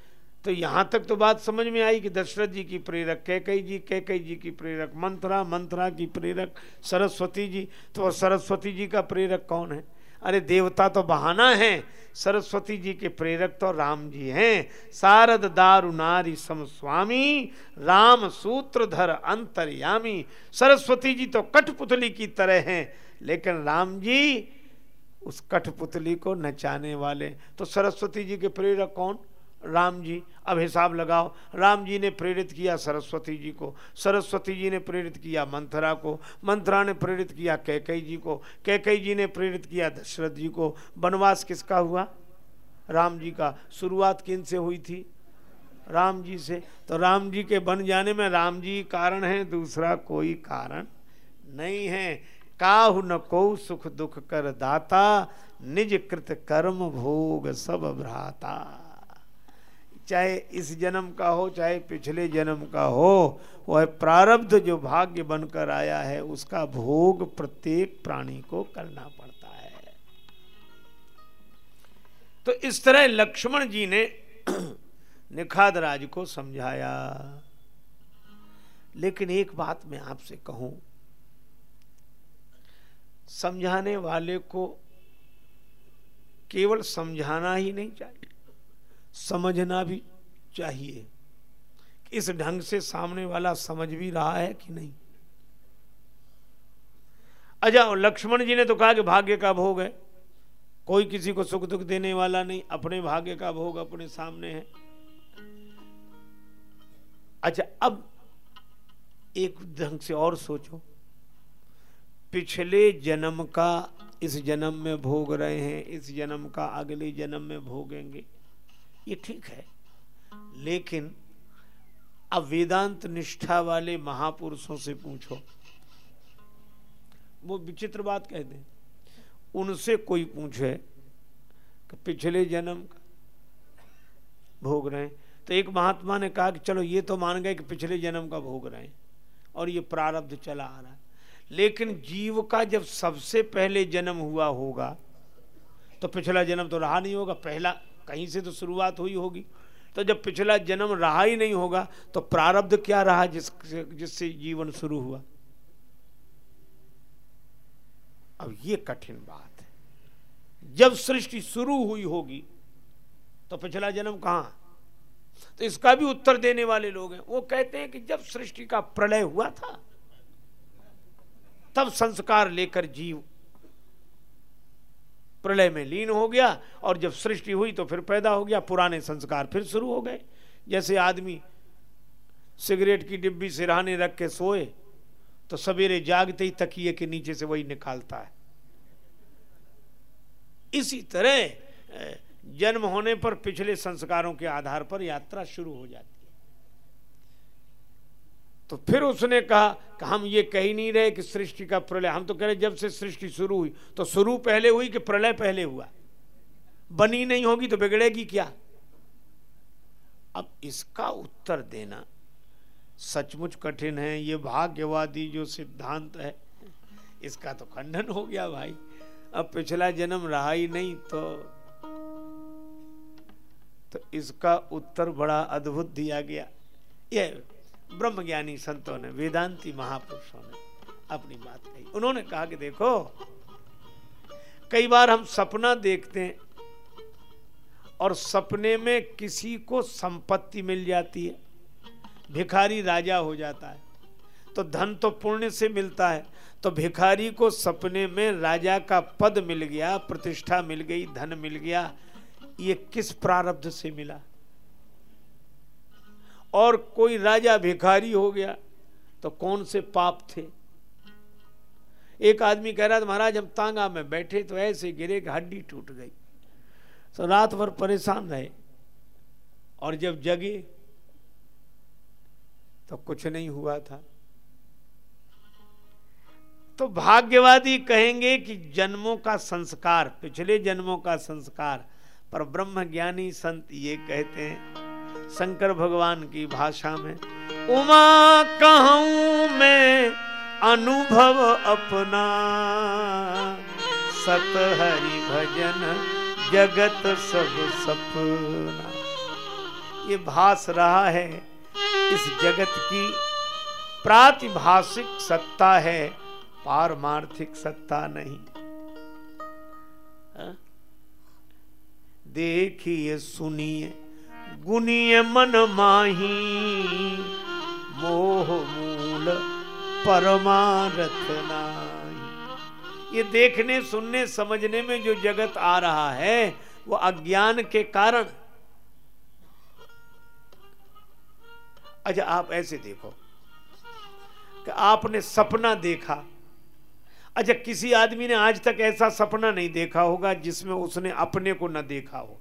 तो यहाँ तक तो बात समझ में आई कि दशरथ जी की प्रेरक, कैकई जी कैकई जी की प्रेरक, मंथरा मंथरा की प्रेरक, सरस्वती जी। तो सरस्वती जी का प्रेरक कौन है? अरे देवता तो बहाना है, सरस्वती जी के प्रेरक तो राम जी हैं। सारद दारु नारी सम स्वामी, राम सूत्रधर अंतर्यामी। सरस्वती जी तो कठपुतली की तरह हैं, लेकिन राम जी उस कठपुतली को नचाने वाले। तो सरस्वती जी के प्रेरक कौन? राम जी, अब हिसाब लगाओ। राम जी ने प्रेरित किया सरस्वती जी को। सरस्वती जी ने प्रेरित किया मंथरा को। मंथरा ने प्रेरित किया कैकई जी को। कैकई जी ने प्रेरित किया दशरथ जी को। वनवास किसका हुआ? राम जी का। शुरुआत किन से हुई थी? राम जी से। तो राम जी के बन जाने में राम जी कारण है, दूसरा कोई कारण नहीं है। काहु न को सुख दुख कर दाता, निज कृत कर्म भोग सब भ्राता। चाहे इस जन्म का हो, चाहे पिछले जन्म का हो, वह प्रारब्ध जो भाग्य बनकर आया है, उसका भोग प्रत्येक प्राणी को करना पड़ता है। तो इस तरह लक्ष्मण जी ने निखाद राज को समझाया। लेकिन एक बात मैं आपसे कहूँ, समझाने वाले को केवल समझाना ही नहीं चाहिए। समझना भी चाहिए इस ढंग से सामने वाला समझ भी रहा है कि नहीं। अच्छा लक्ष्मण जी ने तो कहा कि भाग्य का भोग है। कोई किसी को सुख दुख देने वाला नहीं, अपने भाग्य का भोग अपने सामने है। अच्छा अब एक ढंग से और सोचो। पिछले जन्म का, इस जन्म में भोग रहे हैं, इस जन्म का अगले जन्म में भोगेंगे। ये ठीक है। लेकिन अब वेदांत निष्ठा वाले महापुरुषों से पूछो, वो विचित्र बात कह दें। उनसे कोई पूछे कि पिछले जन्म भोग रहे हैं। तो एक महात्मा ने कहा कि चलो ये तो मान गए कि पिछले जन्म का भोग रहे हैं और ये प्रारब्ध चला आ रहा है। लेकिन जीव का जब सबसे पहले जन्म हुआ होगा तो पिछला जन्म तो रहा नहीं होगा, पहला कहीं से तो शुरुआत हुई होगी। तो जब पिछला जन्म रहा ही नहीं होगा तो प्रारब्ध क्या रहा जिस, जिससे जीवन शुरू हुआ? अब ये कठिन बात है। जब सृष्टि शुरू हुई होगी तो पिछला जन्म कहाँ? तो इसका भी उत्तर देने वाले लोग हैं। वो कहते हैं कि जब सृष्टि का प्रलय हुआ था, तब संस्कार लेकर जीव प्रलय में लीन हो गया और जब सृष्टि हुई तो फिर पैदा हो गया, पुराने संस्कार फिर शुरू हो गए। जैसे आदमी सिगरेट की डिब्बी सिरहाने रख के सोए तो सवेरे जागते ही तकिए के नीचे से वही निकालता है। इसी तरह जन्म होने पर पिछले संस्कारों के आधार पर यात्रा शुरू हो जाती है। तो फिर उसने कहा कि हम ये कह ही नहीं रहे कि सृष्टि का प्रलय, हम तो कह रहे जब से सृष्टि शुरू हुई तो शुरू पहले हुई कि प्रलय पहले हुआ? बनी नहीं होगी तो बिगड़ेगी क्या? अब इसका उत्तर देना सचमुच कठिन है, ये भाग्यवादी जो सिद्धांत है, इसका तो खंडन हो गया भाई। अब पिछला जन्म रहा ही नहीं तो तो इसका उत्तर बड़ा अद्भुत दिया गया। ये ब्रह्मज्ञानी संतों ने, वेदांती महापुरुषों ने अपनी बात कही। उन्होंने कहा कि देखो, कई बार हम सपना देखते हैं और सपने में किसी को संपत्ति मिल जाती है, भिखारी राजा हो जाता है तो धन तो पुण्य से मिलता है तो भिखारी को सपने में राजा का पद मिल गया, प्रतिष्ठा मिल गई, धन मिल गया, ये किस प्रारब्ध से मिला? और कोई राजा भिखारी हो गया तो कौन से पाप थे? एक आदमी कह रहा था, महाराज, हम तांगा में बैठे तो ऐसे गिरे कि हड्डी टूट गई। तो रात भर परेशान रहे और जब जगे तो कुछ नहीं हुआ था। तो भाग्यवादी कहेंगे कि जन्मों का संस्कार, पिछले जन्मों का संस्कार, पर ब्रह्म ज्ञानी संत ये कहते हैं शंकर भगवान की भाषा में, उमा कहूँ मैं अनुभव अपना सत हरि भजन जगत सब सपना। ये भास रहा है, इस जगत की प्रातिभाषिक सत्ता है, पारमार्थिक सत्ता नहीं। देखिए, सुनिए। गुनिय मन माही, मोह मूल परमारथ ये देखने, सुनने, समझने में जो जगत आ रहा है, वो अज्ञान के कारण। अच्छा आप ऐसे देखो कि आपने सपना देखा। अच्छा किसी आदमी ने आज तक ऐसा सपना नहीं देखा होगा जिसमें उसने अपने को न देखा हो।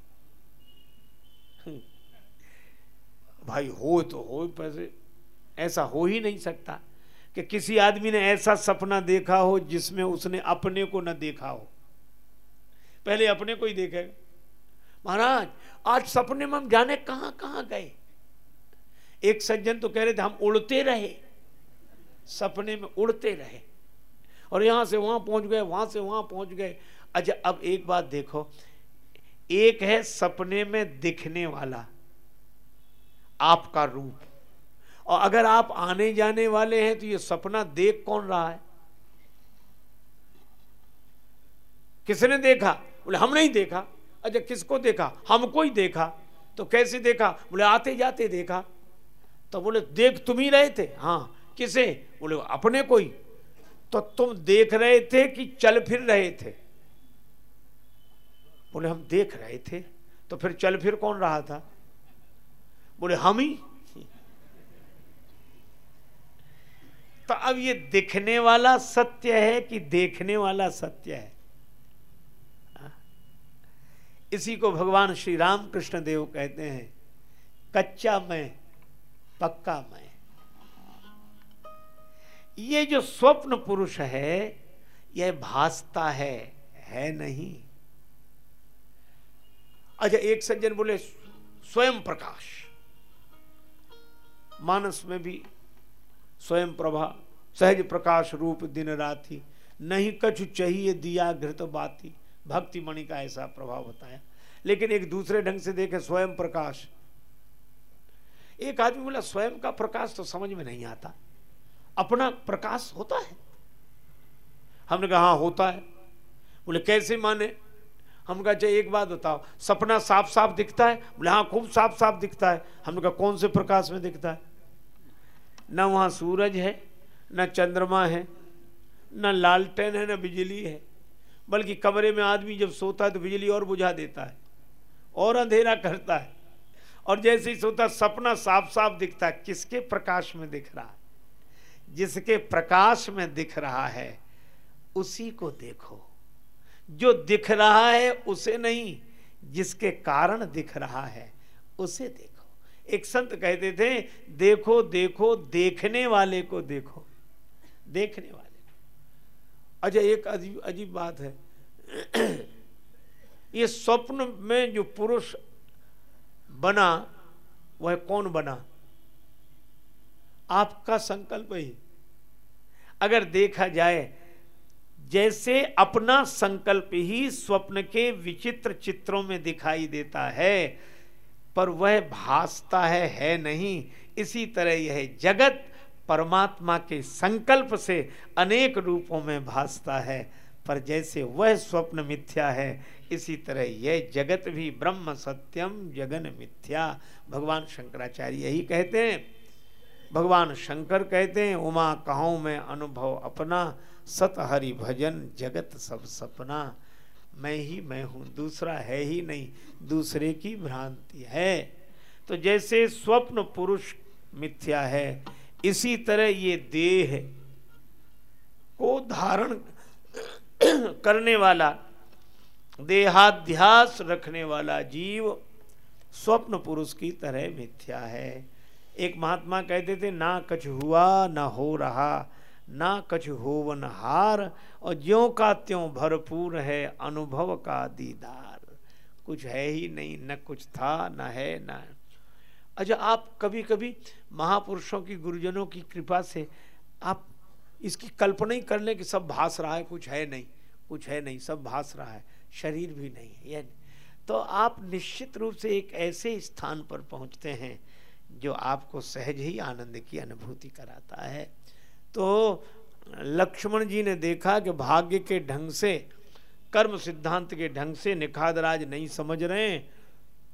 भाई हो तो हो पैसे ऐसा हो ही नहीं सकता कि किसी आदमी ने ऐसा सपना देखा हो जिसमें उसने अपने को न देखा हो। पहले अपने को ही देखेगा महाराज, आज सपने में हम जाने कहाँ कहाँ गए? एक सज्जन तो कह रहे थे, हम उड़ते रहे। सपने में उड़ते रहे। और यहाँ से वहाँ पहुँच गए, वहाँ से वहाँ पहुँच गए। अच्छा अब एक बात देखो। एक है सपने में दिखने वाला। आपका रूप और अगर आप आने जाने वाले हैं तो ये सपना देख कौन रहा है? किसने देखा? बोले हम नहीं देखा। अच्छा किसको देखा? हमको ही देखा। तो कैसे देखा? बोले आते जाते देखा। तो बोले, देख तुम ही रहे थे? हाँ। किसे? बोले, अपने को ही। तो तुम देख रहे थे कि चल फिर रहे थे? बोले, हम देख रहे थे। तो फिर चल फिर कौन रहा था? बोले, हम? ही तो अब ये दिखने वाला सत्य है कि देखने वाला सत्य है? हाँ? इसी को भगवान श्री राम कृष्ण देव कहते हैं, कच्चा मैं, पक्का मैं। ये जो स्वप्न पुरुष है यह भासता है है नहीं। अच्छा एक सज्जन बोले, स्वयं प्रकाश। मानस में भी स्वयं प्रभा, सहज प्रकाश रूप दिन राती, नहीं कछु चाहिए दिया घृत बाती। भक्ति मणि का ऐसा प्रभाव बताया लेकिन एक दूसरे ढंग से देखे, स्वयं प्रकाश। एक आदमी बोला, स्वयं का प्रकाश तो समझ में नहीं आता। अपना प्रकाश होता है। हमने कहा हाँ होता है। बोले, कैसे माने? हम कहा चाहिए एक बात बताओ, सपना साफ़ साफ़ दिखता है? बोले हाँ खूब साफ़ साफ़ दिखता है। हमने कहा, कौन से प्रकाश में दिखता है? न वहाँ सूरज है, न चंद्रमा है, न लालटेन है, न बिजली है। बल्कि कमरे में आदमी जब सोता है तो बिजली और बुझा देता है, और अंधेरा करता है। और जैसे ही सोता सपना साफ़ साफ़ दिखता है, किसके प्रकाश में दिख रहा है? जिसके प्रकाश में दिख रहा है, उसी को देखो। जो दिख रहा है, उसे नहीं, जिसके कारण दिख रहा है, उसे देखो। एक संत कहते थे, देखो देखो, देखने वाले को देखो। देखने वाले अच्छा एक अजीब अजीब बात है। ये स्वप्न में जो पुरुष बना, वह कौन बना? आपका संकल्प ही। अगर देखा जाए, जैसे अपना संकल्प ही स्वप्न के विचित्र चित्रों में दिखाई देता है पर वह भासता है है नहीं। इसी तरह यह जगत परमात्मा के संकल्प से अनेक रूपों में भासता है, पर जैसे वह स्वप्न मिथ्या है, इसी तरह यह जगत भी ब्रह्म सत्यम जगन मिथ्या। भगवान शंकराचार्य यही कहते हैं। भगवान शंकर कहते हैं, उमा कहूँ में अनुभव अपना, सत हरि भजन जगत सब सपना। मैं ही मैं हूँ, दूसरा है ही नहीं, दूसरे की भ्रांति है। तो जैसे स्वप्न पुरुष मिथ्या है, इसी तरह ये देह को धारण करने वाला, देहाध्यास रखने वाला जीव स्वप्न पुरुष की तरह मिथ्या है। एक महात्मा कहते थे, ना कछ हुआ, ना हो रहा। ना कछ होवन हार, और ज्यो का त्यों भरपूर है अनुभव का दीदार। कुछ है ही नहीं, न कुछ था, न है, न। अच्छा आप कभी कभी महापुरुषों की, गुरुजनों की कृपा से आप इसकी कल्पना ही कर लें कि सब भास रहा है, कुछ है नहीं, कुछ है नहीं, सब भास रहा है, शरीर भी नहीं है यह तो आप निश्चित रूप से एक ऐसे स्थान पर पहुँचते हैं जो आपको सहज ही आनंद की अनुभूति कराता है। तो लक्ष्मण जी ने देखा कि भाग्य के ढंग से, कर्म सिद्धांत के ढंग से निखादराज नहीं समझ रहे हैं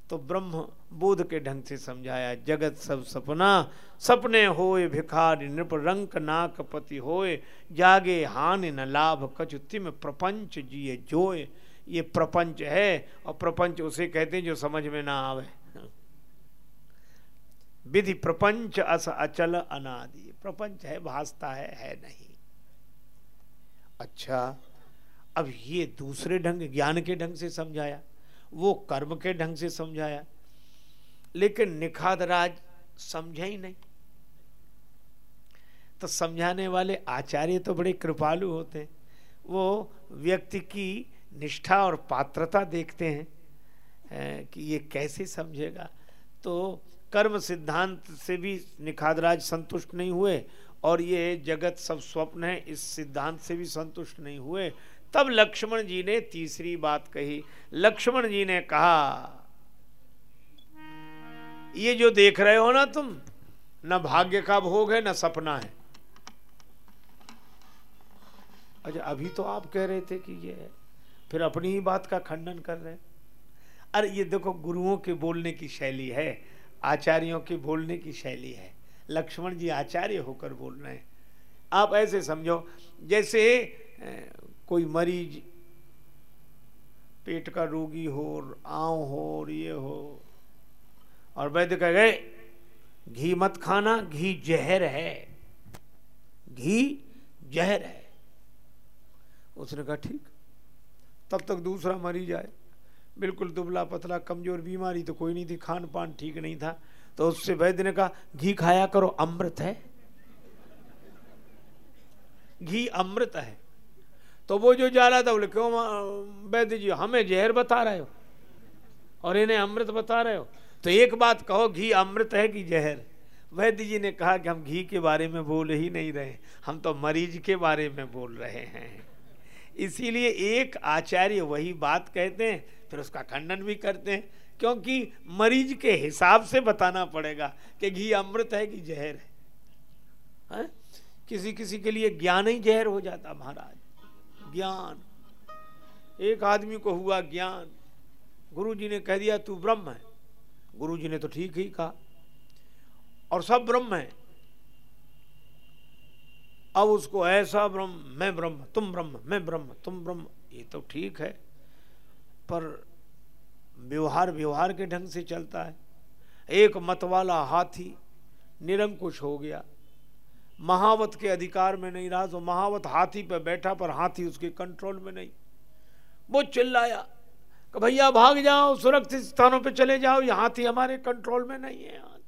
तो ब्रह्म बोध के ढंग से समझाया, जगत सब सपना, सपने होए भिखारी नृप रंक नाक पति होए, जागे हानि न लाभ कचुतिम प्रपंच जिये जोए। ये प्रपंच है, और प्रपंच उसे कहते हैं जो समझ में ना आवे। विधि प्रपंच अस अचल अनादि। प्रपंच है, भासता है है नहीं। अच्छा अब ये दूसरे ढंग, ज्ञान के ढंग से समझाया, वो कर्म के ढंग से समझाया, लेकिन निखाद राज समझा ही नहीं। तो समझाने वाले आचार्य तो बड़े कृपालु होते हैं। वो व्यक्ति की निष्ठा और पात्रता देखते हैं, कि ये कैसे समझेगा। तो कर्म सिद्धांत से भी निखादराज संतुष्ट नहीं हुए और ये जगत सब स्वप्न है, इस सिद्धांत से भी संतुष्ट नहीं हुए। तब लक्ष्मण जी ने तीसरी बात कही। लक्ष्मण जी ने कहा, ये जो देख रहे हो ना तुम, न भाग्य का भोग है, न सपना है। अच्छा अभी तो आप कह रहे थे कि ये है फिर अपनी ही बात का खंडन कर रहे अरे, ये देखो, गुरुओं के बोलने की शैली है। आचार्यों की बोलने की शैली है। लक्ष्मण जी आचार्य होकर बोल रहे हैं। आप ऐसे समझो, जैसे कोई मरीज़ पेट का रोगी हो आव हो और ये हो, और वैद्य कह गए, घी मत खाना, घी जहर है। घी जहर है। उसने कहा, ठीक, तब तक दूसरा मरीज़ आए। बिल्कुल दुबला पतला कमज़ोर बीमारी तो कोई नहीं थी खान पान ठीक नहीं था। तो उससे वैद्य ने कहा, घी खाया करो, अमृत है। घी अमृत है। तो वो जो जा रहा था, बोले, क्यों वैद्य जी, हमें जहर बता रहे हो? और इन्हें अमृत बता रहे हो? तो एक बात कहो, घी अमृत है कि जहर? वैद्य जी ने कहा कि हम घी के बारे में बोल ही नहीं रहे हम तो मरीज़ के बारे में बोल रहे हैं। इसीलिए एक आचार्य वही बात कहते हैं फिर उसका खंडन भी करते हैं क्योंकि मरीज़ के हिसाब से बताना पड़ेगा कि घी अमृत है कि जहर है, है? किसी किसी के लिए ज्ञान ही जहर हो जाता महाराज। ज्ञान। एक आदमी को हुआ ज्ञान। गुरु जी ने कह दिया तू ब्रह्म है। गुरु जी ने तो ठीक ही कहा। और सब ब्रह्म है। अब उसको ऐसा ब्रह्म मैं ब्रह्म तुम ब्रह्म मैं ब्रह्म तुम ब्रह्म ये तो ठीक है। पर व्यवहार व्यवहार के ढंग से चलता है। एक मत वाला हाथी निरंकुश हो गया। महावत के अधिकार में नहीं रहा तो महावत हाथी पर बैठा, पर हाथी उसके कंट्रोल में नहीं। वो चिल्लाया कि भैया भाग जाओ, सुरक्षित स्थानों पे चले जाओ, ये हाथी हमारे कंट्रोल में नहीं है हाथी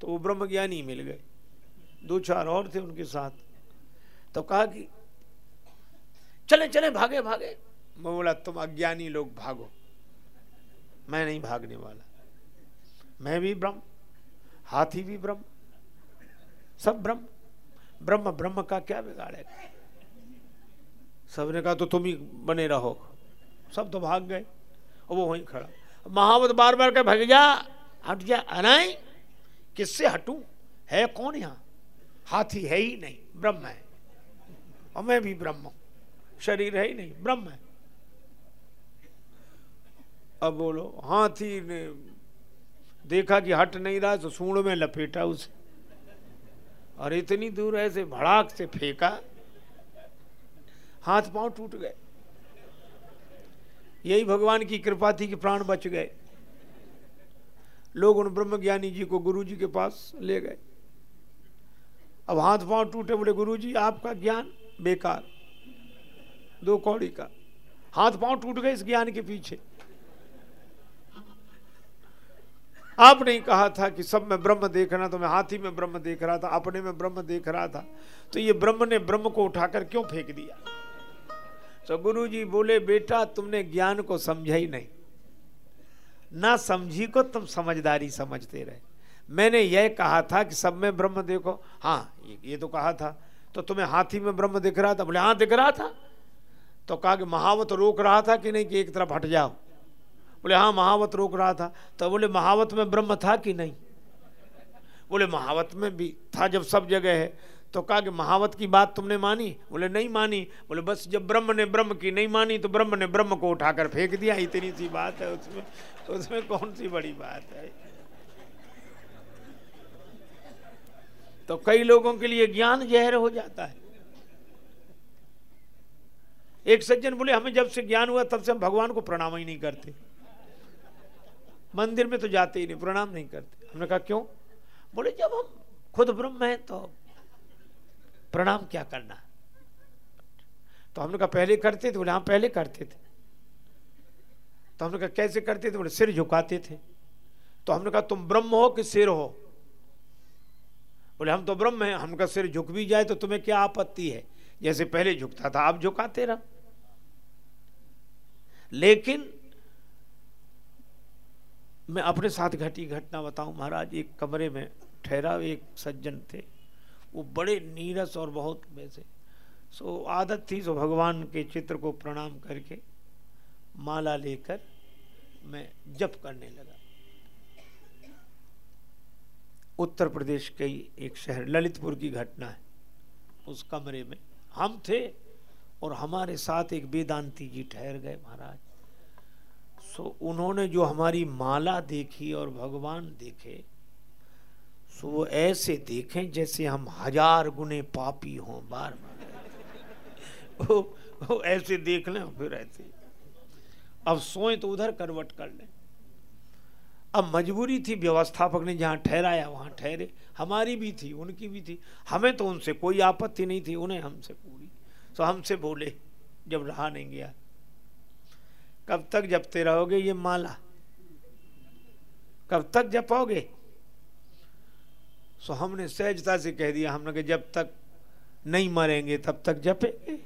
तो वो ब्रह्मज्ञानी मिल गए। दो चार और थे उनके साथ। तो कहा कि, चले चले, भागे भागे। मैं बोला, तुम अज्ञानी लोग भागो। मैं नहीं भागने वाला। मैं भी ब्रह्म, हाथी भी ब्रह्म, सब ब्रह्म। ब्रह्म ब्रह्म का क्या बिगाड़ेगा सबने कहा तो तुम ही बने रहो। सब तो भाग गए, और वो वहीं खड़ा। महावत बार बार के भग जा। हट जा अनाई किससे हटू? है कौन यहाँ? हाथी है ही नहीं, ब्रह्म है। और मैं भी ब्रह्म शरीर है ही नहीं, ब्रह्म है। अब बोलो हाथी ने देखा कि हट नहीं रहा तो सूढ़ में लपेटा उसे। और इतनी दूर ऐसे भड़ाक से फेंका, हाथ पाँव टूट गए। यही भगवान की कृपा थी कि प्राण बच गए। लोग उन ब्रह्मज्ञानी जी को गुरु जी के पास ले गए। अब हाथ पाँव टूटे, बोले गुरु जी आपका ज्ञान बेकार, दो कौड़ी का। हाथ पाँव टूट गए इस ज्ञान के पीछे। आपने ही कहा था कि सब में ब्रह्म देख रहा तो मैं हाथी में ब्रह्म देख रहा था अपने में ब्रह्म देख रहा था। तो ये ब्रह्म ने ब्रह्म को उठाकर क्यों फेंक दिया? तो गुरु जी बोले बेटा तुमने ज्ञान को समझा ही नहीं। ना समझी को तुम समझदारी समझते रहे। मैंने यह कहा था कि सब में ब्रह्म देखो। हाँ ये, ये तो कहा था। तो तुम्हें हाथी में ब्रह्म दिख रहा था? बोले हाँ दिख रहा था। तो कहा कि महावत रोक रहा था कि नहीं कि एक तरफ़ हट जाओ? बोले हाँ महावत रोक रहा था। तो बोले, महावत में ब्रह्म था कि नहीं? बोले, महावत में भी था जब सब जगह है। तो कहा कि, महावत की बात तुमने मानी? बोले, नहीं मानी। बोले, बस जब ब्रह्म ने ब्रह्म की नहीं मानी तो ब्रह्म ने ब्रह्म को उठाकर फेंक दिया। इतनी सी बात है उसमें। उसमें कौन सी बड़ी बात है? तो कई लोगों के लिए ज्ञान जहर हो जाता है। एक सज्जन बोले, हमें जब से ज्ञान हुआ, तब से हम भगवान को प्रणाम ही नहीं करते। मंदिर में तो जाते ही नहीं, प्रणाम नहीं करते। हमने कहा, क्यों? बोले, जब हम खुद ब्रह्म हैं तो प्रणाम क्या करना तो हमने कहा, पहले करते थे। बोले हाँ पहले करते थे। तो हमने कहा, कैसे करते थे? बोले, सिर झुकाते थे। तो हमने कहा, तुम ब्रह्म हो कि सिर हो? बोले, हम तो ब्रह्म हैं। हमका सिर झुक भी जाए तो तुम्हें क्या आपत्ति है? जैसे पहले झुकता था, आप झुकाते रहा। लेकिन मैं अपने साथ घटी घटना बताऊँ, महाराज, एक कमरे में ठहरा एक सज्जन थे। वो बड़े नीरस और बहुत वैसे सो। आदत थी, सो भगवान के चित्र को प्रणाम करके माला लेकर मैं जप करने लगा। उत्तर प्रदेश के एक शहर, ललितपुर की घटना है। उस कमरे में हम थे और हमारे साथ एक वेदांती जी ठहर गए, महाराज। सो उन्होंने जो हमारी माला देखी और भगवान देखे सो वो ऐसे देखें जैसे हम हज़ार गुने पापी हों बार बार। वो, वो ऐसे देख लें फिर ऐसे। अब सोए तो उधर करवट कर लें। अब मजबूरी थी व्यवस्थापक ने जहाँ ठहराया वहाँ ठहरे। हमारी भी थी उनकी भी थी। हमें तो उनसे कोई आपत्ति नहीं थी उन्हें हमसे पूरी। तो हमसे बोले जब रहा नहीं गया। कब तक जपते रहोगे ये माला? कब तक जपोगे सो हमने सहजता से कह दिया, हमने कि जब तक नहीं मरेंगे, तब तक जपेंगे।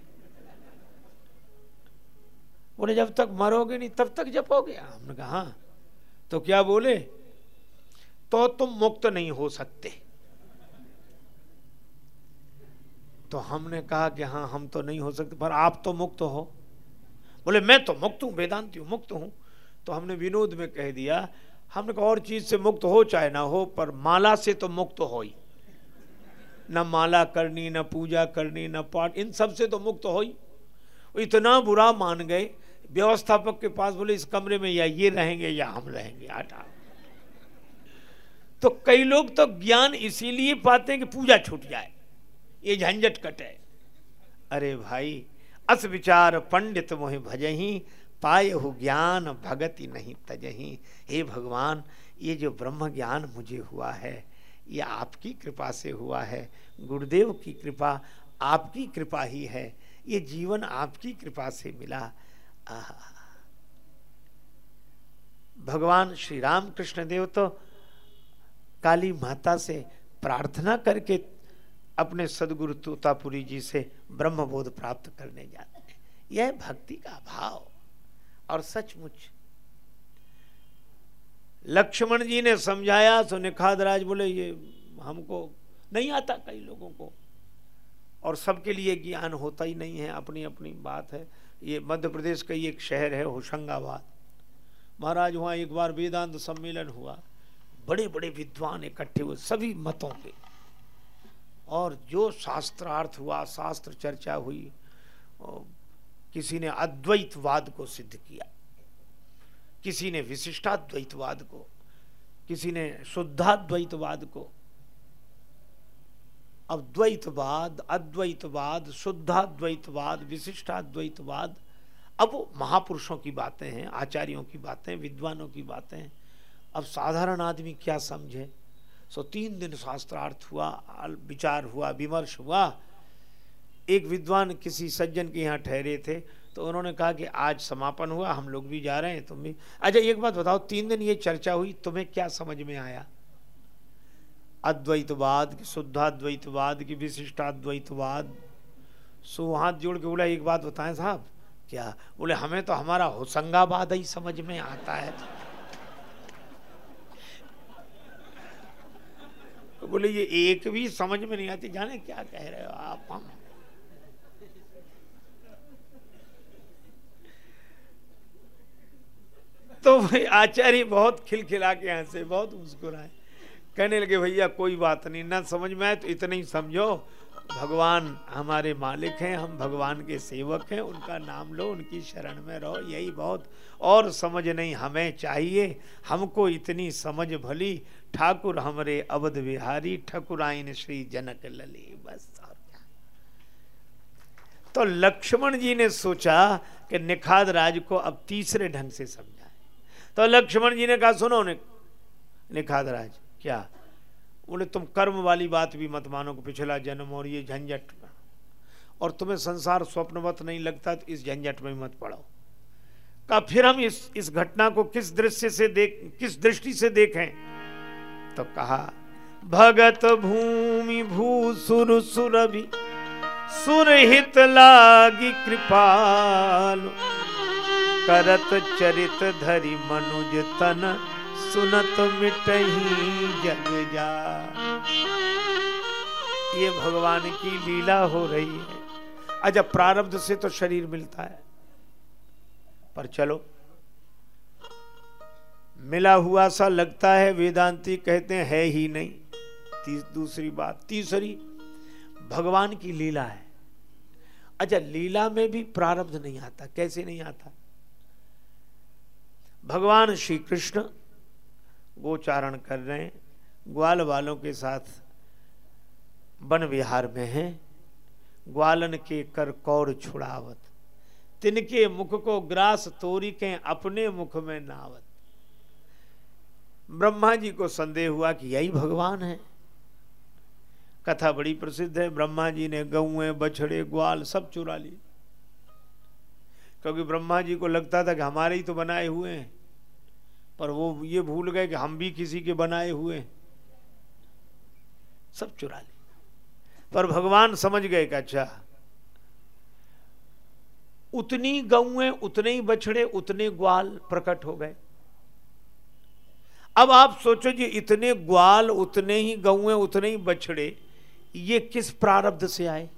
बोले, जब तक मरोगे नहीं, तब तक जपोगे? हमने कहा हाँ। तो क्या बोले? तो तुम मुक्त नहीं हो सकते। तो हमने कहा कि हाँ हम तो नहीं हो सकते, पर आप तो मुक्त हो। बोले, मैं तो मुक्त हूँ, वेदांति हूँ, मुक्त हूँ। तो हमने विनोद में कह दिया, हमने कहा, और चीज़ से मुक्त हो चाहे ना हो, पर माला से तो मुक्त हो ही न माला करनी, न पूजा करनी, न पाठ, इन सबसे तो मुक्त हो ही इतना बुरा मान गए, व्यवस्थापक के पास बोले, इस कमरे में या ये रहेंगे या हम रहेंगे हटा तो कई लोग तो ज्ञान इसीलिए पाते हैं कि पूजा छूट जाए, ये झंझट कटे। अरे भाई अस विचार पंडित मोह भजही, पाए हो ज्ञान भगति नहीं तजही। हे भगवान, ये जो ब्रह्म ज्ञान मुझे हुआ है, ये आपकी कृपा से हुआ है। गुरुदेव की कृपा आपकी कृपा ही है। ये जीवन आपकी कृपा से मिला। भगवान श्री राम कृष्ण देव तो काली माता से प्रार्थना करके अपने सदगुरु तोतापुरी जी से ब्रह्मबोध प्राप्त करने जाते हैं। यह भक्ति का भाव। और सचमुच, लक्ष्मण जी ने समझाया तो निखाद राज बोले, ये हमको नहीं आता कई लोगों को। और सबके लिए ज्ञान होता ही नहीं है अपनी अपनी बात है। ये मध्य प्रदेश का ही एक शहर है, होशंगाबाद। महाराज, वहाँ एक बार वेदांत सम्मेलन हुआ। बड़े बड़े विद्वान इकट्ठे हुए, सभी मतों के। और जो शास्त्रार्थ हुआ, शास्त्र चर्चा हुई किसी ने अद्वैतवाद को सिद्ध किया, किसी ने विशिष्टाद्वैतवाद को, किसी ने शुद्धाद्वैतवाद को। अद्वैतवाद अद्वैतवाद, शुद्धाद्वैतवाद, विशिष्टाद्वैतवाद, अब महापुरुषों की बातें हैं, आचार्यों की बातें, विद्वानों की बातें अब साधारण आदमी क्या समझे? सो तीन दिन शास्त्रार्थ हुआ विचार हुआ, विमर्श हुआ। एक विद्वान किसी सज्जन के यहाँ ठहरे थे तो उन्होंने कहा कि आज समापन हुआ, हम लोग भी जा रहे हैं, तुम भी। अच्छा एक बात बताओ, तीन दिन ये चर्चा हुई, तुम्हें क्या समझ में आया? अद्वैतवाद की, शुद्धाद्वैतवाद की, विशिष्टाद्वैतवाद। सो हाथ जोड़ के बोला, एक बात बताएँ साहब, क्या? बोले, हमें तो हमारा होशंगाबाद ही समझ में आता है। तो बोले, ये एक भी समझ में नहीं आती, जाने क्या कह रहे हो आप हम? तो भाई आचार्य बहुत खिलखिला के हंसे बहुत मुस्कुराए। कहने लगे, भैया, कोई बात नहीं, ना समझ में आए तो इतना ही समझो। भगवान हमारे मालिक हैं, हम भगवान के सेवक हैं, उनका नाम लो, उनकी शरण में रहो, यही बहुत। और समझ नहीं हमें चाहिए, हमको इतनी समझ भली ठाकुर हमरे अवध विहारी, ठकुराइन श्री जनक लली, बस और क्या। तो लक्ष्मण जी ने सोचा कि निखाद राज को अब तीसरे ढंग से समझाए। तो लक्ष्मण जी ने कहा, सुनो ने, निखाद राज, क्या? बोले, तुम कर्म वाली बात भी मत मानो पिछला जन्म और ये झंझट और तुम्हें संसार स्वप्नवत नहीं लगता तो इस झंझट में मत पड़ो। का फिर हम इस इस घटना को किस दृश्य से देख, किस दृष्टि से देखें? तो कहा, भगत भूमि भू सुर सुरहित लागी कृपाल। करत चरित धरि मनुज तन, सुनत मिटही जग जा। ये भगवान की लीला हो रही है। अजब प्रारब्ध से तो शरीर मिलता है। पर चलो मिला हुआ सा लगता है वेदांती कहते हैं है ही नहीं। तीस, दूसरी बात तीसरी भगवान की लीला है। अच्छा लीला में भी प्रारब्ध नहीं आता कैसे नहीं आता? भगवान श्री कृष्ण गोचारण कर रहे हैं ग्वाल वालों के साथ वन विहार में हैं। ग्वालन के कर कौर छुड़ावत तिनके मुख को ग्रास तोरी के अपने मुख में नावत। ब्रह्मा जी को संदेह हुआ कि यही भगवान है। कथा बड़ी प्रसिद्ध है, ब्रह्मा जी ने गऊ बछड़े, ग्वाल सब चुरा लिए। क्योंकि ब्रह्मा जी को लगता था कि हमारे ही तो बनाए हुए हैं। पर वो ये भूल गए कि हम भी किसी के बनाए हुए हैं। सब चुरा ले पर भगवान समझ गए कि अच्छा उतनी गौएँ उतने ही बछड़े, उतने ग्वाल प्रकट हो गए। अब आप सोचो जी, इतने ग्वाल, उतने ही गौएँ उतने ही बछड़े, ये किस प्रारब्ध से आए?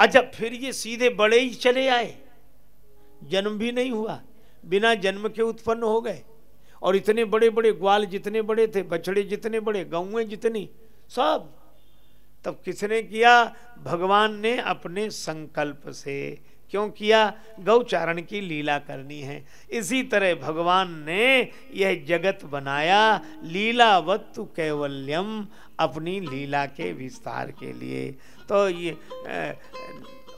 अच्छा फिर ये सीधे बड़े ही चले आए। जन्म भी नहीं हुआ, बिना जन्म के उत्पन्न हो गए। और इतने बड़े बड़े ग्वाल जितने बड़े थे, बछड़े जितने बड़े गौएँ जितनी, सब। तब किसने किया? भगवान ने अपने संकल्प से क्यों किया? गौचारण की लीला करनी है। इसी तरह भगवान ने यह जगत बनाया लीलावत्तु कैवल्यम, अपनी लीला के विस्तार के लिए। तो ये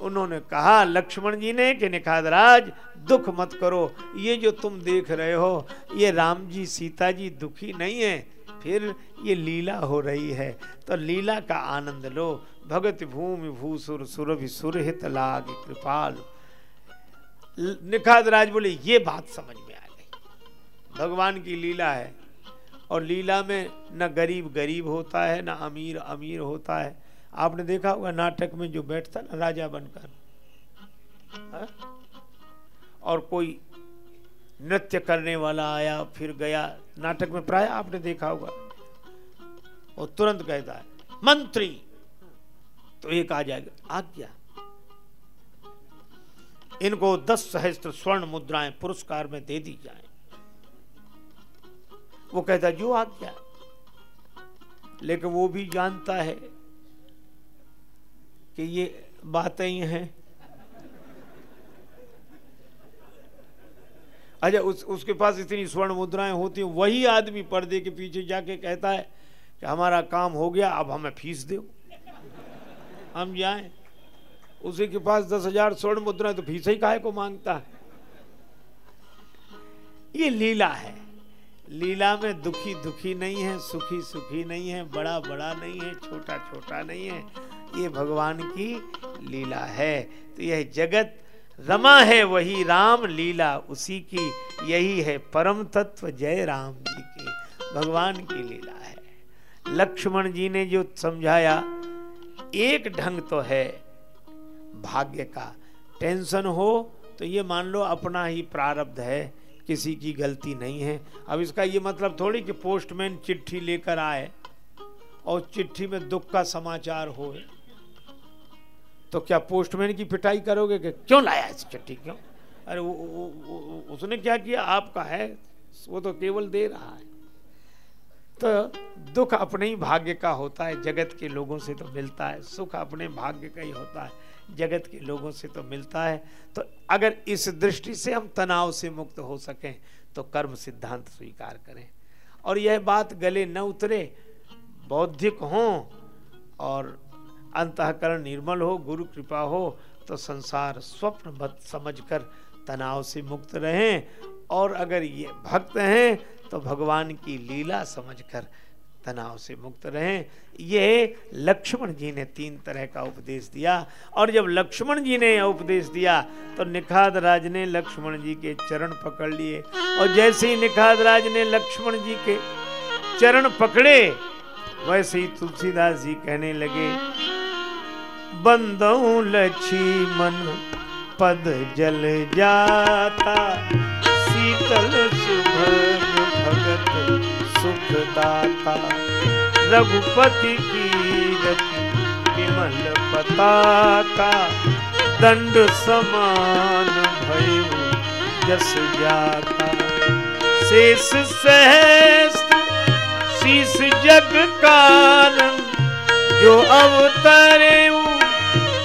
उन्होंने कहा, लक्ष्मण जी ने कि निखादराज, दुख मत करो, ये जो तुम देख रहे हो, ये राम जी, सीता जी दुखी नहीं है, फिर ये लीला हो रही है। तो लीला का आनंद लो भगत भूमि भूसुर सुरभि सुरहित लाग कृपाल। निखाद राज बोले, ये बात समझ में आ गई। भगवान की लीला है और लीला में न गरीब गरीब होता है, न अमीर अमीर होता है। आपने देखा होगा नाटक में जो बैठता ना राजा बनकर? हा? और कोई नृत्य करने वाला आया, फिर गया। नाटक में प्राय आपने देखा होगा। और तुरंत कहता है, मंत्री तो एक आ जाएगा, आज्ञा। इनको दस सहस्त्र स्वर्ण मुद्राएँ पुरस्कार में दे दी जाए। वो कहता जो आज्ञा लेकिन वो भी जानता है कि ये बातें ही हैं। अच्छा उस, उसके पास इतनी स्वर्ण मुद्राएँ होती हैं, वही आदमी पर्दे के पीछे जाके कहता है कि हमारा काम हो गया, अब हमें फ़ीस दो। हम जाए। उसी के पास दस हज़ार स्वर्ण मुद्रा तो फ़ीस ही काहे को माँगता है? ये लीला है। लीला में दुखी दुखी नहीं है सुखी सुखी नहीं है बड़ा बड़ा नहीं है छोटा छोटा नहीं है। ये भगवान की लीला है। तो यह जगत रमा है वही राम लीला उसी की यही है परम तत्व जय राम जी की। भगवान की लीला है। लक्ष्मण जी ने जो समझाया एक ढंग तो है। भाग्य का। टेंशन हो तो ये मान लो अपना ही प्रारब्ध है किसी की गलती नहीं है। अब इसका ये मतलब थोड़ी कि पोस्टमैन चिट्ठी लेकर आए और चिट्ठी में दुख का समाचार हो। तो क्या पोस्टमैन की पिटाई करोगे कि क्यों लाया इस चिट्ठी क्यों? अरे वो, वो, वो, उसने क्या किया? आपका है वो तो केवल दे रहा है। तो दुख अपने ही भाग्य का होता है, जगत के लोगों से तो मिलता है, सुख अपने भाग्य का ही होता है, जगत के लोगों से तो मिलता है। तो अगर इस दृष्टि से हम तनाव से मुक्त हो सकें तो कर्म सिद्धांत स्वीकार करें। और यह बात गले न उतरे, बौद्धिक हों और अंतकरण निर्मल हो, गुरु कृपा हो तो संसार स्वप्न समझकर तनाव से मुक्त रहें। और अगर ये भक्त हैं तो भगवान की लीला समझकर तनाव से मुक्त रहें। ये लक्ष्मण जी ने तीन तरह का उपदेश दिया। और जब लक्ष्मण जी ने यह उपदेश दिया तो निखाद राज ने लक्ष्मण जी के चरण पकड़ लिए। और जैसे ही निखाद राज ने लक्ष्मण जी के चरण पकड़े, वैसे ही तुलसीदास जी कहने लगे, बंदऊ मन, पद जल जाता। शीतल सुभग भगत सुखदाता। रघुपति की रति विमल पताका दंड समान भय जस जाता। शेष सहस्त्र शीस जग कारण जो अवतरे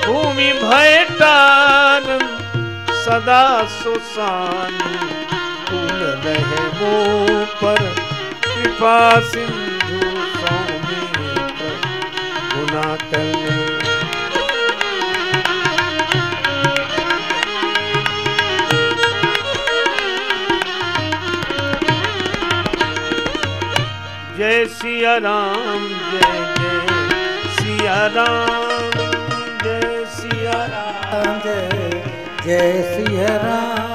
भूमि भयटान सदा सुसान कुल रहे वो पर कृपा सिंधु सौमित्र गुना करने जय सिया राम, जय जय सिया राम, जय सिया राम जय जय सिया राम।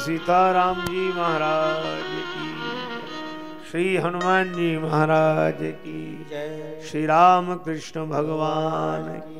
सीताराम जी महाराज की। श्री हनुमान जी महाराज की। जय। श्री राम कृष्ण भगवान की।